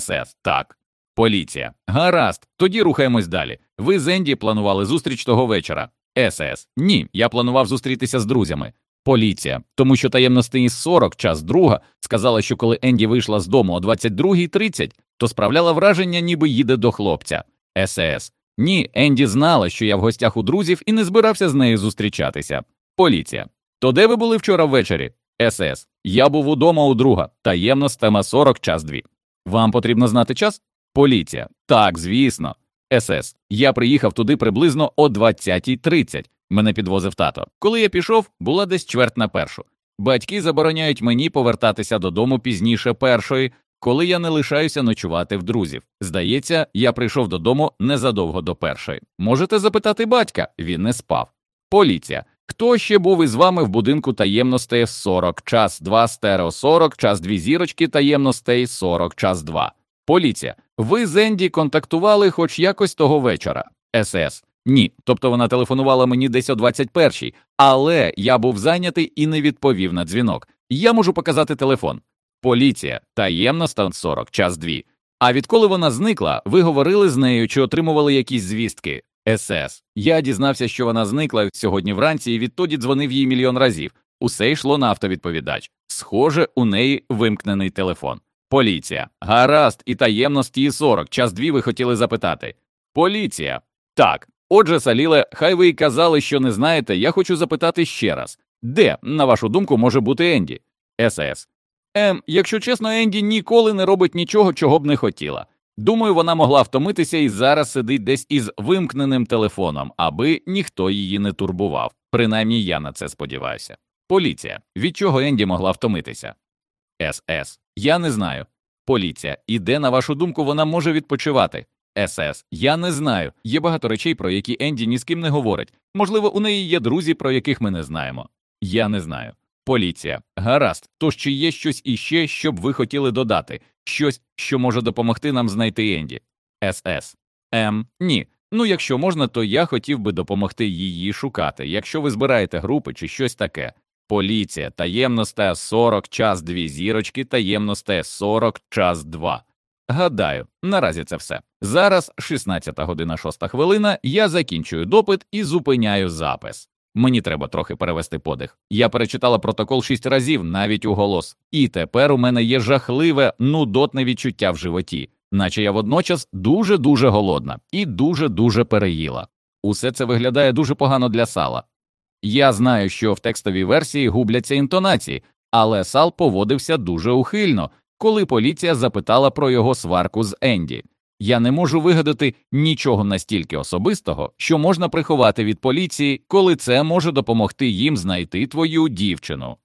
[SPEAKER 1] СС. Так. Поліція. Гаразд. Тоді рухаємось далі. Ви з Енді планували зустріч того вечора. СС. Ні, я планував зустрітися з друзями. Поліція, тому що таємностей 40 час друга сказала, що коли Енді вийшла з дому о 22.30, то справляла враження, ніби їде до хлопця. СС. Ні, Енді знала, що я в гостях у друзів і не збирався з нею зустрічатися. Поліція. То де ви були вчора ввечері? СС. Я був удома у друга. Таємно стема 40 час 2. Вам потрібно знати час? Поліція. Так, звісно. СС. Я приїхав туди приблизно о 20.30. Мене підвозив тато. Коли я пішов, була десь чверть на першу. Батьки забороняють мені повертатися додому пізніше першої, коли я не лишаюся ночувати в друзів. Здається, я прийшов додому незадовго до першої. Можете запитати батька, він не спав. Поліція. Хто ще був із вами в будинку таємностей 40, час 2, стерео 40, час 2 зірочки таємностей 40, час 2. Поліція. Ви з Енді контактували хоч якось того вечора. СС. Ні. Тобто вона телефонувала мені десь о 21-й, але я був зайнятий і не відповів на дзвінок. Я можу показати телефон. Поліція. Таємно стан 40, час 2. А відколи вона зникла, ви говорили з нею чи отримували якісь звістки? СС. Я дізнався, що вона зникла сьогодні вранці, і відтоді дзвонив їй мільйон разів. Усе йшло на автовідповідач. Схоже, у неї вимкнений телефон. Поліція. Гаразд, і таємно з тії 40. Час дві ви хотіли запитати. Поліція. Так. Отже, Саліле, хай ви й казали, що не знаєте, я хочу запитати ще раз. Де, на вашу думку, може бути Енді? СС. Ем, якщо чесно, Енді ніколи не робить нічого, чого б не хотіла. Думаю, вона могла втомитися і зараз сидить десь із вимкненим телефоном, аби ніхто її не турбував. Принаймні я на це сподіваюся. Поліція. Від чого Енді могла втомитися? СС. Я не знаю. Поліція. І де, на вашу думку, вона може відпочивати? СС. Я не знаю. Є багато речей, про які Енді ні з ким не говорить. Можливо, у неї є друзі, про яких ми не знаємо. Я не знаю. Поліція. Гаразд. Тож чи є щось іще, що б ви хотіли додати? Щось, що може допомогти нам знайти Енді? СС. М. Ні. Ну, якщо можна, то я хотів би допомогти її шукати, якщо ви збираєте групи чи щось таке. Поліція, таємно ts 40, час дві зірочки, таємно ts 40, час 2. Гадаю, наразі це все. Зараз 16 година 6 хвилина. Я закінчую допит і зупиняю запис. Мені треба трохи перевести подих. Я перечитала протокол шість разів, навіть у голос, і тепер у мене є жахливе, нудотне відчуття в животі, наче я водночас дуже дуже голодна і дуже дуже переїла. Усе це виглядає дуже погано для сала. Я знаю, що в текстовій версії губляться інтонації, але сал поводився дуже ухильно, коли поліція запитала про його сварку з Енді. Я не можу вигадати нічого настільки особистого, що можна приховати від поліції, коли це може допомогти їм знайти твою дівчину.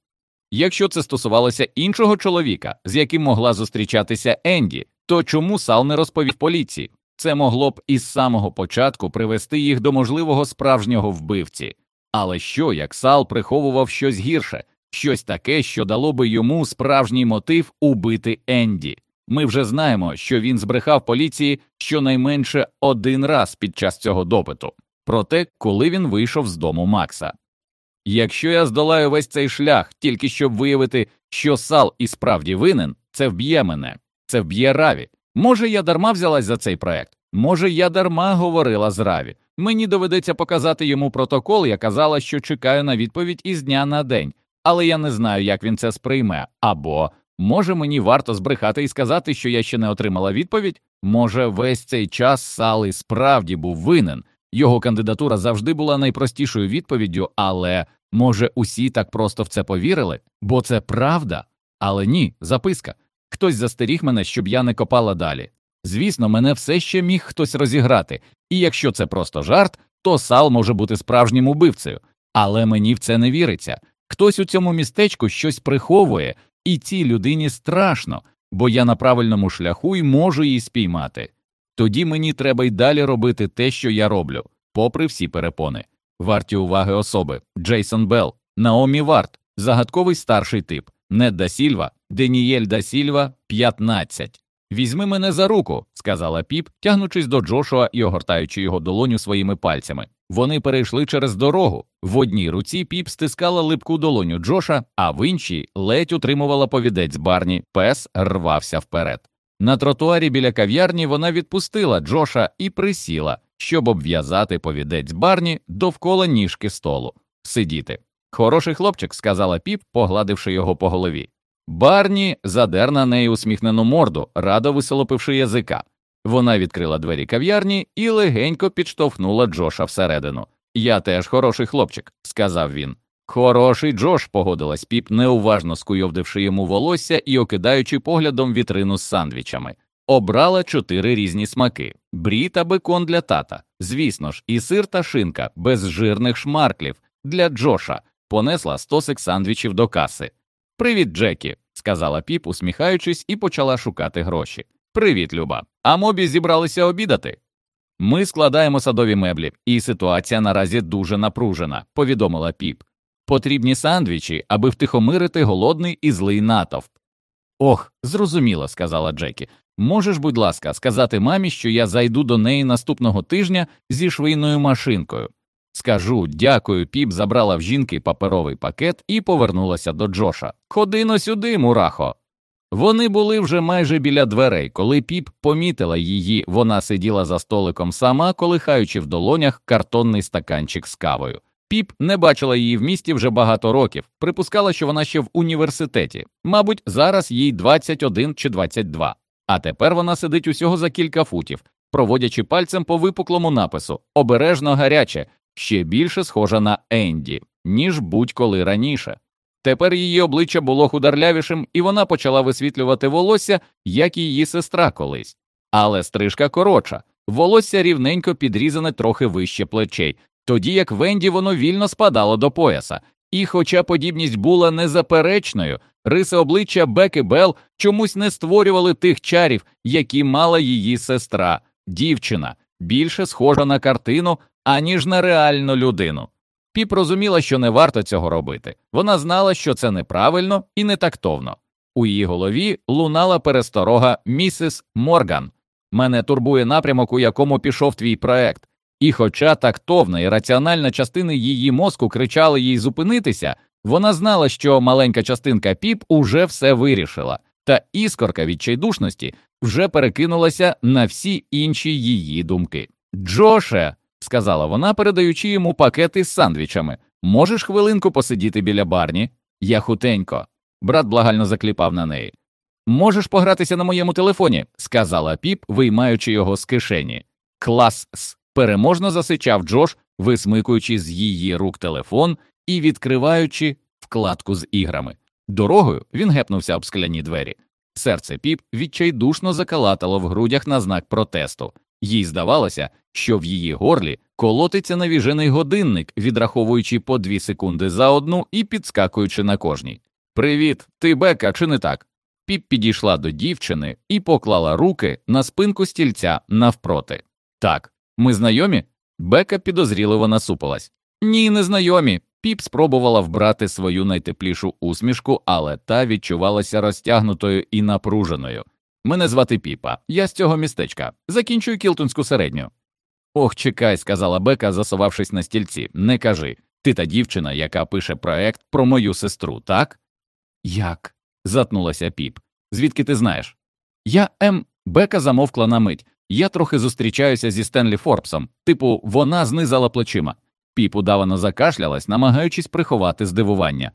[SPEAKER 1] Якщо це стосувалося іншого чоловіка, з яким могла зустрічатися Енді, то чому Сал не розповів поліції? Це могло б із самого початку привести їх до можливого справжнього вбивці. Але що як Сал приховував щось гірше, щось таке, що дало би йому справжній мотив убити Енді? Ми вже знаємо, що він збрехав поліції щонайменше один раз під час цього допиту, проте коли він вийшов з дому Макса. Якщо я здолаю весь цей шлях тільки щоб виявити, що Сал і справді винен, це вб'є мене, це вб'є Раві. Може, я дарма взялась за цей проект, може, я дарма говорила з Раві. Мені доведеться показати йому протокол, я казала, що чекаю на відповідь із дня на день, але я не знаю, як він це сприйме, або може мені варто збрехати і сказати, що я ще не отримала відповідь? Може, весь цей час Сали справді був винен, його кандидатура завжди була найпростішою відповіддю, але може усі так просто в це повірили, бо це правда. Але ні, записка. Хтось застеріг мене, щоб я не копала далі. Звісно, мене все ще міг хтось розіграти, і якщо це просто жарт, то Сал може бути справжнім убивцею, але мені в це не віриться. Хтось у цьому містечку щось приховує, і цій людині страшно, бо я на правильному шляху і можу її спіймати. Тоді мені треба й далі робити те, що я роблю, попри всі перепони. Варті уваги особи Джейсон Белл, Наомі Варт, загадковий старший тип, Нед да Сільва, Денієль да Сільва, 15. Візьми мене за руку, сказала піп, тягнучись до Джошуа і огортаючи його долоню своїми пальцями. Вони перейшли через дорогу. В одній руці піп стискала липку долоню Джоша, а в іншій ледь утримувала повідець барні, пес рвався вперед. На тротуарі біля кав'ярні вона відпустила Джоша і присіла, щоб обв'язати повідець барні довкола ніжки столу. Сидіти. Хороший хлопчик, сказала піп, погладивши його по голові. Барні задер на неї усміхнену морду, радо висолопивши язика. Вона відкрила двері кав'ярні і легенько підштовхнула Джоша всередину. Я теж хороший хлопчик, сказав він. Хороший Джош, погодилась піп, неуважно скуйовдивши йому волосся і окидаючи поглядом вітрину з сандвічами. Обрала чотири різні смаки: брі та бекон для тата, звісно ж, і сир та шинка без жирних шмарклів для Джоша, понесла стосик сандвічів до каси. Привіт, Джекі, сказала піп, усміхаючись, і почала шукати гроші. Привіт, Люба. А мобі зібралися обідати. Ми складаємо садові меблі, і ситуація наразі дуже напружена, повідомила піп. Потрібні сандвічі, аби втихомирити голодний і злий натовп. Ох, зрозуміло, сказала Джекі. Можеш, будь ласка, сказати мамі, що я зайду до неї наступного тижня зі швейною машинкою. Скажу дякую, піп забрала в жінки паперовий пакет і повернулася до Джоша. Ходино сюди, мурахо. Вони були вже майже біля дверей, коли піп помітила її, вона сиділа за столиком сама, колихаючи в долонях картонний стаканчик з кавою. Піп не бачила її в місті вже багато років, припускала, що вона ще в університеті. Мабуть, зараз їй 21 чи 22. А тепер вона сидить усього за кілька футів, проводячи пальцем по випуклому напису обережно гаряче, ще більше схожа на Енді, ніж будь-коли раніше. Тепер її обличчя було хударлявішим, і вона почала висвітлювати волосся, як і її сестра колись. Але стрижка коротша, волосся рівненько підрізане трохи вище плечей, тоді як Венді воно вільно спадало до пояса. І, хоча подібність була незаперечною, риси обличчя Беки Белл чомусь не створювали тих чарів, які мала її сестра, дівчина, більше схожа на картину, аніж на реальну людину. Піп розуміла, що не варто цього робити. Вона знала, що це неправильно і не тактовно. У її голові лунала пересторога місіс Морган. Мене турбує напрямок, у якому пішов твій проект. І хоча тактовна і раціональна частини її мозку кричали їй зупинитися, вона знала, що маленька частинка піп уже все вирішила, та іскорка відчайдушності вже перекинулася на всі інші її думки. Джоше, сказала вона, передаючи йому пакети з сандвічами, можеш хвилинку посидіти біля барні? Я хутенько. Брат благально закліпав на неї. Можеш погратися на моєму телефоні, сказала піп, виймаючи його з кишені. Клас с переможно засичав Джош, висмикуючи з її рук телефон і відкриваючи вкладку з іграми. Дорогою він гепнувся об скляні двері. Серце піп відчайдушно закалатало в грудях на знак протесту. Їй здавалося, що в її горлі колотиться навіжений годинник, відраховуючи по дві секунди за одну і підскакуючи на кожній. Привіт, ти Бека, чи не так? Піп підійшла до дівчини і поклала руки на спинку стільця навпроти. Так, ми знайомі? Бека підозріливо насупилась. Ні, не знайомі. Піп спробувала вбрати свою найтеплішу усмішку, але та відчувалася розтягнутою і напруженою. Мене звати Піпа, я з цього містечка. Закінчую кілтонську середню. Ох, чекай, сказала Бека, засувавшись на стільці. Не кажи. Ти та дівчина, яка пише проект про мою сестру, так? Як? затнулася піп. Звідки ти знаєш? Я М. Бека замовкла на мить. Я трохи зустрічаюся зі Стенлі Форбсом, типу, вона знизала плечима. Піп удавано закашлялась, намагаючись приховати здивування.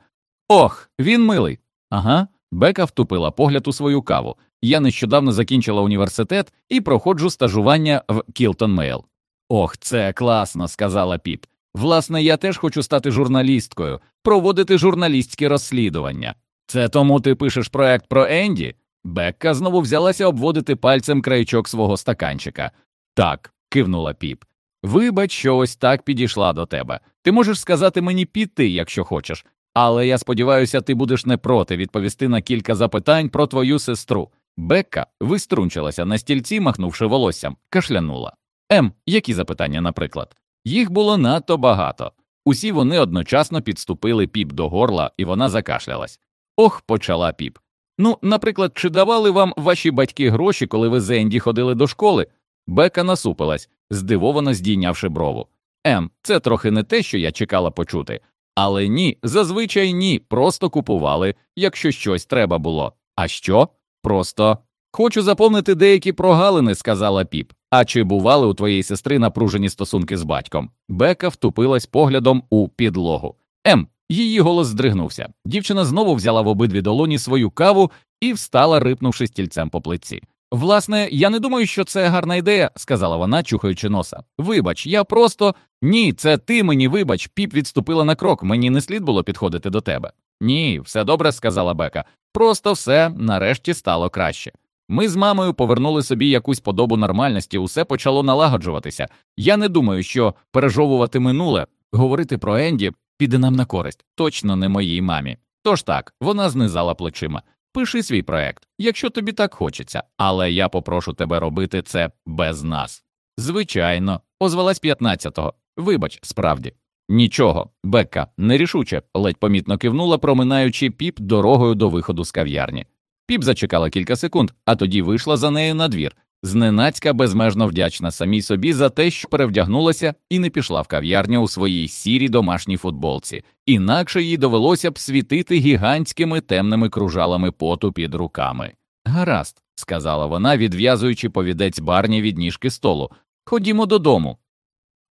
[SPEAKER 1] Ох, він милий. Ага. Бека втупила погляд у свою каву. Я нещодавно закінчила університет і проходжу стажування в Кілтон Мейл. Ох, це класно, сказала Піп. Власне, я теж хочу стати журналісткою, проводити журналістські розслідування. Це тому ти пишеш проект про Енді? Бекка знову взялася обводити пальцем краєчок свого стаканчика. Так, кивнула піп. Вибач, що ось так підійшла до тебе. Ти можеш сказати мені піти, якщо хочеш, але я сподіваюся, ти будеш не проти відповісти на кілька запитань про твою сестру. Бекка виструнчилася на стільці, махнувши волоссям, кашлянула. Ем, які запитання, наприклад? Їх було надто багато. Усі вони одночасно підступили піп до горла, і вона закашлялась. Ох, почала піп. Ну, наприклад, чи давали вам ваші батьки гроші, коли ви з Енді ходили до школи? Бека насупилась, здивовано здійнявши брову. Ем, це трохи не те, що я чекала почути. Але ні, зазвичай ні, просто купували, якщо щось треба було. А що? Просто хочу заповнити деякі прогалини, сказала піп. А чи бували у твоєї сестри напружені стосунки з батьком? Бека втупилась поглядом у підлогу. Ем, її голос здригнувся. Дівчина знову взяла в обидві долоні свою каву і встала, рипнувши стільцем по плиці. Власне, я не думаю, що це гарна ідея, сказала вона, чухаючи носа. Вибач, я просто ні, це ти мені вибач, піп відступила на крок, мені не слід було підходити до тебе. Ні, все добре, сказала Бека. Просто все нарешті стало краще. Ми з мамою повернули собі якусь подобу нормальності, усе почало налагоджуватися. Я не думаю, що пережовувати минуле, говорити про Енді піде нам на користь, точно не моїй мамі. Тож так, вона знизала плечима. Пиши свій проект, якщо тобі так хочеться, але я попрошу тебе робити це без нас. Звичайно, озвалась 15-го. Вибач, справді. Нічого, Бекка нерішуче, ледь помітно кивнула, проминаючи піп дорогою до виходу з кав'ярні. Піп зачекала кілька секунд, а тоді вийшла за нею на двір. Зненацька безмежно вдячна самій собі за те, що перевдягнулася і не пішла в кав'ярню у своїй сірій домашній футболці, інакше їй довелося б світити гігантськими темними кружалами поту під руками. Гаразд, сказала вона, відв'язуючи повідець барні від ніжки столу. Ходімо додому.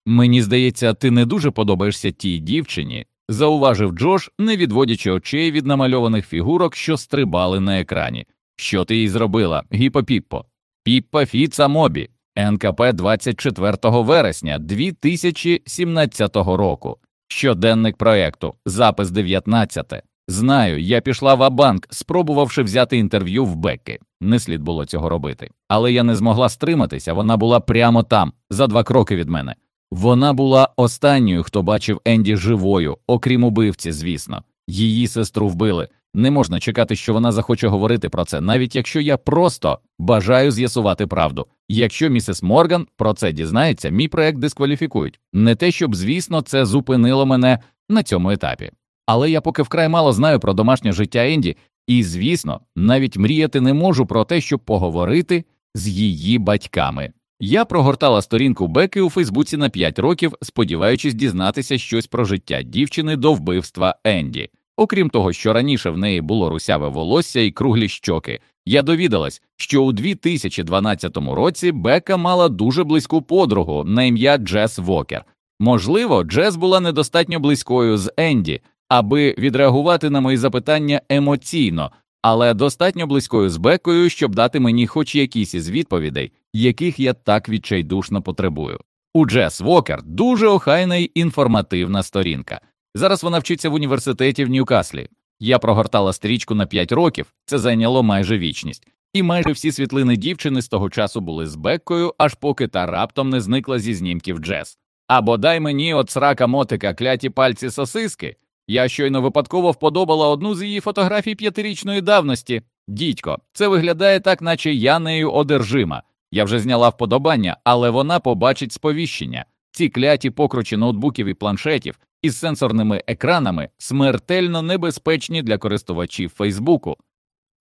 [SPEAKER 1] Мені здається, ти не дуже подобаєшся тій дівчині, зауважив Джош, не відводячи очей від намальованих фігурок, що стрибали на екрані. Що ти їй зробила, гіпопіппо? Піппа Фіца Мобі, НКП 24 вересня 2017 року. Щоденник проекту, запис 19. Знаю, я пішла в Абанк, спробувавши взяти інтерв'ю в Бекки. Не слід було цього робити. Але я не змогла стриматися, вона була прямо там, за два кроки від мене. Вона була останньою, хто бачив Енді живою, окрім убивці, звісно. Її сестру вбили. Не можна чекати, що вона захоче говорити про це, навіть якщо я просто бажаю з'ясувати правду. Якщо місіс Морган про це дізнається, мій проект дискваліфікують. Не те, щоб, звісно, це зупинило мене на цьому етапі. Але я поки вкрай мало знаю про домашнє життя Енді, і, звісно, навіть мріяти не можу про те, щоб поговорити з її батьками. Я прогортала сторінку Беки у Фейсбуці на 5 років, сподіваючись дізнатися щось про життя дівчини до вбивства Енді. Окрім того, що раніше в неї було русяве волосся і круглі щоки, я довідалась, що у 2012 році Бека мала дуже близьку подругу на ім'я Джес Вокер. Можливо, Джес була недостатньо близькою з Енді, аби відреагувати на мої запитання емоційно, але достатньо близькою з Бекою, щоб дати мені хоч якісь із відповідей, яких я так відчайдушно потребую. У Джес Вокер дуже охайна й інформативна сторінка. Зараз вона вчиться в університеті в Ньюкаслі. Я прогортала стрічку на 5 років, це зайняло майже вічність, і майже всі світлини дівчини з того часу були з Беккою, аж поки та раптом не зникла зі знімків Джес. Або дай мені от срака мотика кляті пальці сосиски. Я щойно випадково вподобала одну з її фотографій п'ятирічної давності. Дідько, це виглядає так, наче я нею одержима. Я вже зняла вподобання, але вона побачить сповіщення. Ці кляті покручі ноутбуків і планшетів із сенсорними екранами смертельно небезпечні для користувачів Фейсбуку.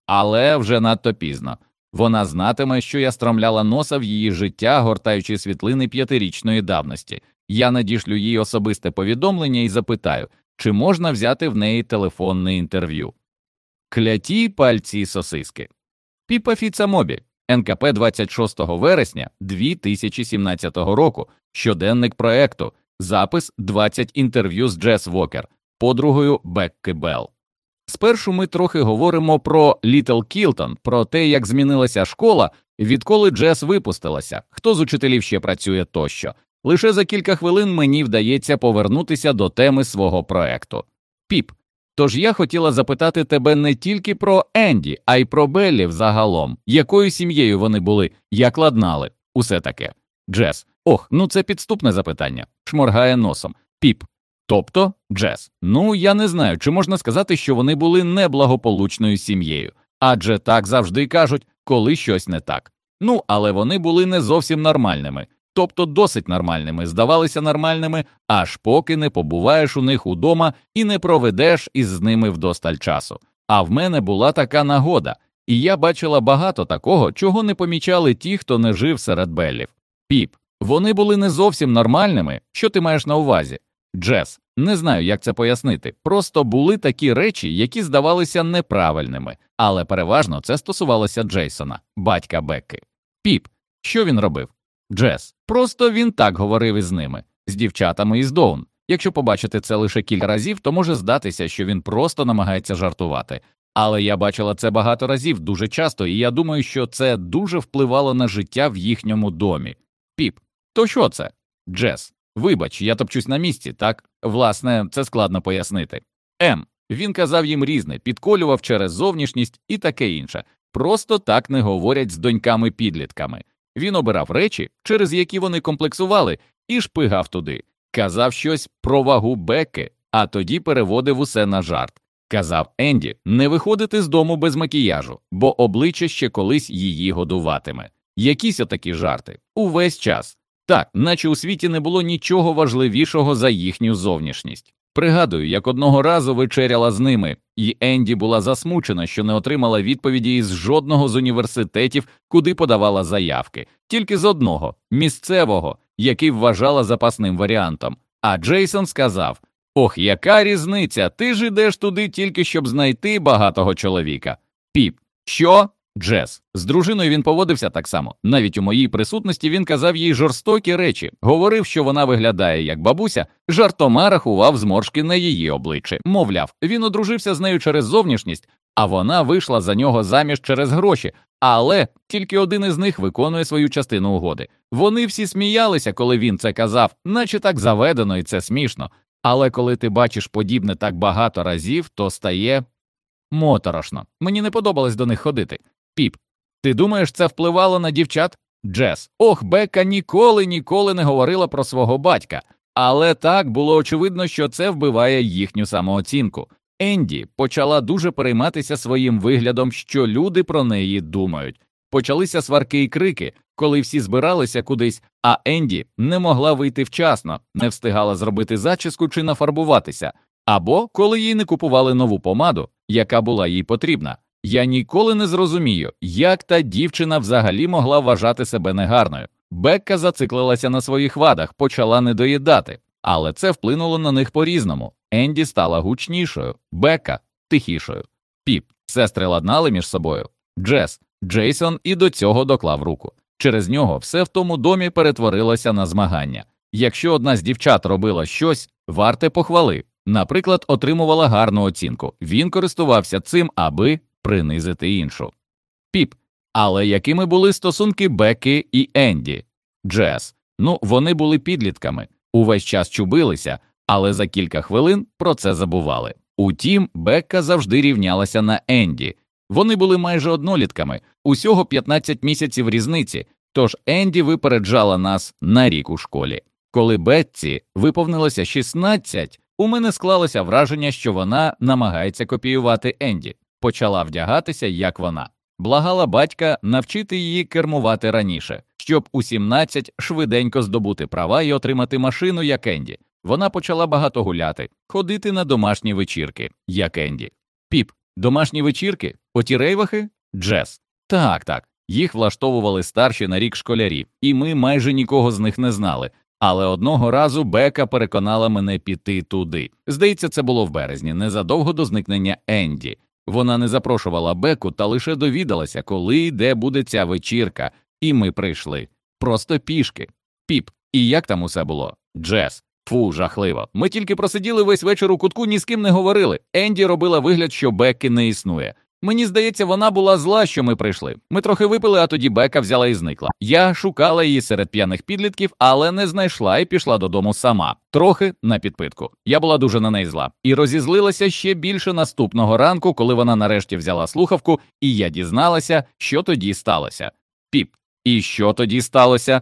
[SPEAKER 1] Але вже надто пізно. Вона знатиме, що я стромляла носа в її життя, гортаючи світлини п'ятирічної давності. Я надішлю їй особисте повідомлення і запитаю, чи можна взяти в неї телефонне інтерв'ю. Кляті пальці сосиски. Піпа Фіцамобі, НКП 26 вересня 2017 року, щоденник проекту, запис 20 інтерв'ю з Джес Вокер, подругою Бекки Белл. Спершу ми трохи говоримо про Літл Кілтон, про те, як змінилася школа, відколи Джес випустилася, хто з учителів ще працює тощо. Лише за кілька хвилин мені вдається повернутися до теми свого проекту. Піп. Тож я хотіла запитати тебе не тільки про Енді, а й про Беллі взагалом, якою сім'єю вони були, як ладнали, усе таке. Джес. Ох, ну це підступне запитання. Шморгає носом. Піп. Тобто, Джес. Ну я не знаю, чи можна сказати, що вони були неблагополучною сім'єю, адже так завжди кажуть, коли щось не так. Ну, але вони були не зовсім нормальними, тобто досить нормальними, здавалися нормальними, аж поки не побуваєш у них удома і не проведеш із ними вдосталь часу. А в мене була така нагода, і я бачила багато такого, чого не помічали ті, хто не жив серед Беллів. Піп, вони були не зовсім нормальними, що ти маєш на увазі. Джес, не знаю, як це пояснити. Просто були такі речі, які здавалися неправильними, але переважно це стосувалося Джейсона, батька Бекки. Піп, що він робив? Джес, просто він так говорив із ними, з дівчатами із Доун. Якщо побачити це лише кілька разів, то може здатися, що він просто намагається жартувати. Але я бачила це багато разів дуже часто, і я думаю, що це дуже впливало на життя в їхньому домі. Піп, то що це? Джес, вибач, я топчусь на місці, так? Власне, це складно пояснити. М. Він казав їм різне, підколював через зовнішність і таке інше. Просто так не говорять з доньками-підлітками. Він обирав речі, через які вони комплексували, і шпигав туди, казав щось про вагу Беки, а тоді переводив усе на жарт. Казав Енді не виходити з дому без макіяжу, бо обличчя ще колись її годуватиме. Якісь отакі жарти увесь час. Так, наче у світі не було нічого важливішого за їхню зовнішність. Пригадую, як одного разу вечеряла з ними, і Енді була засмучена, що не отримала відповіді із жодного з університетів, куди подавала заявки, тільки з одного місцевого, який вважала запасним варіантом. А Джейсон сказав: Ох, яка різниця! Ти ж ідеш туди тільки щоб знайти багатого чоловіка. Піп, що? Джес. З дружиною він поводився так само. Навіть у моїй присутності він казав їй жорстокі речі, говорив, що вона виглядає як бабуся, жартома рахував зморшки на її обличчі. Мовляв, він одружився з нею через зовнішність, а вона вийшла за нього заміж через гроші. Але тільки один із них виконує свою частину угоди. Вони всі сміялися, коли він це казав, наче так заведено і це смішно. Але коли ти бачиш подібне так багато разів, то стає моторошно. Мені не подобалось до них ходити. Піп, ти думаєш, це впливало на дівчат? Джес. Ох, Бека ніколи ніколи не говорила про свого батька, але так було очевидно, що це вбиває їхню самооцінку. Енді почала дуже перейматися своїм виглядом, що люди про неї думають. Почалися сварки і крики, коли всі збиралися кудись, а Енді не могла вийти вчасно, не встигала зробити зачіску чи нафарбуватися, або коли їй не купували нову помаду, яка була їй потрібна. Я ніколи не зрозумію, як та дівчина взагалі могла вважати себе негарною. Бекка зациклилася на своїх вадах, почала недоїдати, але це вплинуло на них по різному. Енді стала гучнішою, Бекка тихішою. Піп, сестри ладнали між собою. Джес, Джейсон і до цього доклав руку. Через нього все в тому домі перетворилося на змагання. Якщо одна з дівчат робила щось, варте похвали, наприклад, отримувала гарну оцінку. Він користувався цим, аби принизити іншу. Піп. Але якими були стосунки Беки і Енді? Джес. Ну, вони були підлітками, увесь час чубилися, але за кілька хвилин про це забували. Утім, Бекка завжди рівнялася на Енді. Вони були майже однолітками, усього 15 місяців різниці, тож Енді випереджала нас на рік у школі. Коли Бетці виповнилося 16, у мене склалося враження, що вона намагається копіювати Енді, почала вдягатися, як вона, благала батька навчити її кермувати раніше, щоб у 17 швиденько здобути права і отримати машину, як Енді. Вона почала багато гуляти, ходити на домашні вечірки, як Енді. Піп, домашні вечірки, оті рейвахи, Джес. Так, так. Їх влаштовували старші на рік школярі, і ми майже нікого з них не знали. Але одного разу Бека переконала мене піти туди. Здається, це було в березні, незадовго до зникнення Енді. Вона не запрошувала Беку та лише довідалася, коли і де буде ця вечірка, і ми прийшли. Просто пішки. Піп, і як там усе було? Джес. Фу, жахливо. Ми тільки просиділи весь вечір у кутку, ні з ким не говорили. Енді робила вигляд, що Беки не існує. Мені здається, вона була зла, що ми прийшли. Ми трохи випили, а тоді Бека взяла і зникла. Я шукала її серед п'яних підлітків, але не знайшла і пішла додому сама, трохи на підпитку. Я була дуже на неї зла і розізлилася ще більше наступного ранку, коли вона нарешті взяла слухавку, і я дізналася, що тоді сталося. Піп, і що тоді сталося?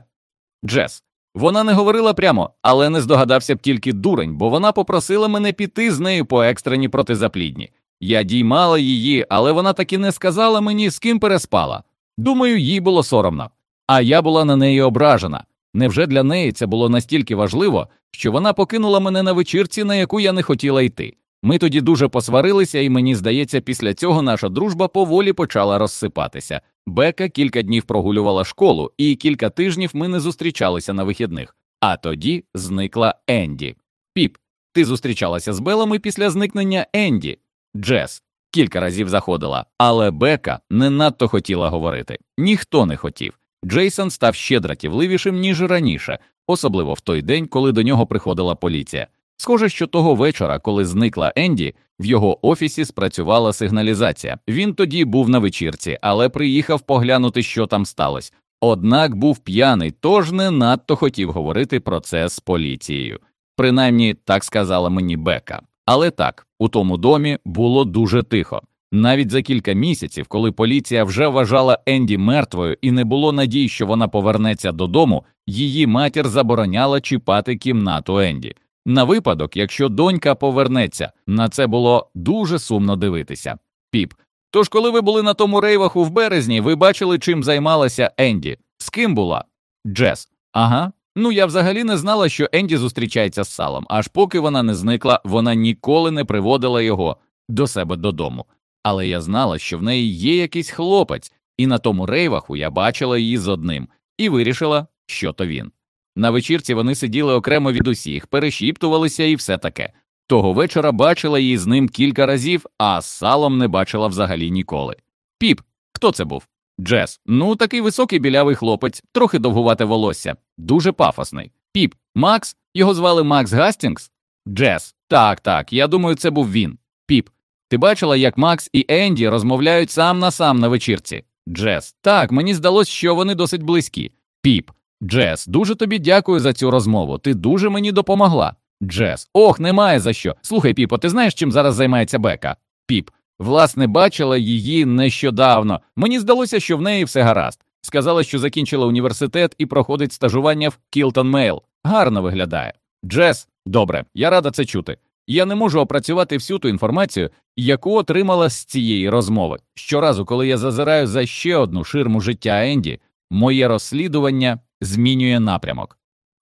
[SPEAKER 1] Джес. Вона не говорила прямо, але не здогадався б тільки дурень, бо вона попросила мене піти з нею по екстрені протизаплідні. Я діймала її, але вона таки не сказала мені, з ким переспала. Думаю, їй було соромно. А я була на неї ображена. Невже для неї це було настільки важливо, що вона покинула мене на вечірці, на яку я не хотіла йти? Ми тоді дуже посварилися, і мені здається, після цього наша дружба поволі почала розсипатися. Бека кілька днів прогулювала школу, і кілька тижнів ми не зустрічалися на вихідних. А тоді зникла Енді. Піп, ти зустрічалася з Белами після зникнення Енді. Джес кілька разів заходила, але Бека не надто хотіла говорити. Ніхто не хотів. Джейсон став ще дратівливішим, ніж раніше, особливо в той день, коли до нього приходила поліція. Схоже, що того вечора, коли зникла Енді, в його офісі спрацювала сигналізація. Він тоді був на вечірці, але приїхав поглянути, що там сталося. Однак був п'яний, тож не надто хотів говорити про це з поліцією. Принаймні так сказала мені Бека. Але так, у тому домі було дуже тихо. Навіть за кілька місяців, коли поліція вже вважала Енді мертвою і не було надій, що вона повернеться додому, її матір забороняла чіпати кімнату Енді. На випадок, якщо донька повернеться, на це було дуже сумно дивитися. Піп. Тож, коли ви були на тому рейваху в березні, ви бачили, чим займалася Енді? З ким була? Джес. Ага. Ну я взагалі не знала, що Енді зустрічається з салом, аж поки вона не зникла, вона ніколи не приводила його до себе додому. Але я знала, що в неї є якийсь хлопець, і на тому рейваху я бачила її з одним і вирішила, що то він. На вечірці вони сиділи окремо від усіх, перешіптувалися і все таке. Того вечора бачила її з ним кілька разів, а з салом не бачила взагалі ніколи. Піп, хто це був? Джес. Ну, такий високий білявий хлопець, трохи довгувате волосся, дуже пафосний. Піп, Макс, його звали Макс Гастінгс? Джес. Так, так, я думаю, це був він. Піп. Ти бачила, як Макс і Енді розмовляють сам на сам на вечірці? Джес. Так, мені здалося, що вони досить близькі. Піп. Джес, дуже тобі дякую за цю розмову. Ти дуже мені допомогла. Джес. Ох, немає за що. Слухай, Піпо, ти знаєш, чим зараз займається Бека? Піп. Власне, бачила її нещодавно. Мені здалося, що в неї все гаразд. Сказала, що закінчила університет і проходить стажування в Кілтон Мейл. Гарно виглядає. Джес, добре, я рада це чути. Я не можу опрацювати всю ту інформацію, яку отримала з цієї розмови. Щоразу, коли я зазираю за ще одну ширму життя Енді, моє розслідування змінює напрямок.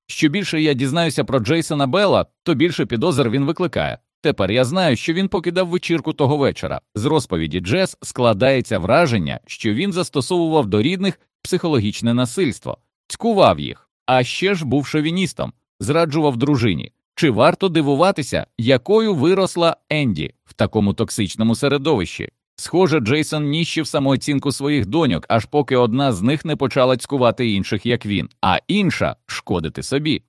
[SPEAKER 1] Що більше я дізнаюся про Джейсона Белла, то більше підозр він викликає. Тепер я знаю, що він покидав вечірку того вечора. З розповіді Джес складається враження, що він застосовував до рідних психологічне насильство. цькував їх, а ще ж був шовіністом, зраджував дружині. Чи варто дивуватися, якою виросла Енді в такому токсичному середовищі? Схоже, Джейсон ніщив самооцінку своїх доньок, аж поки одна з них не почала цькувати інших, як він, а інша шкодити собі.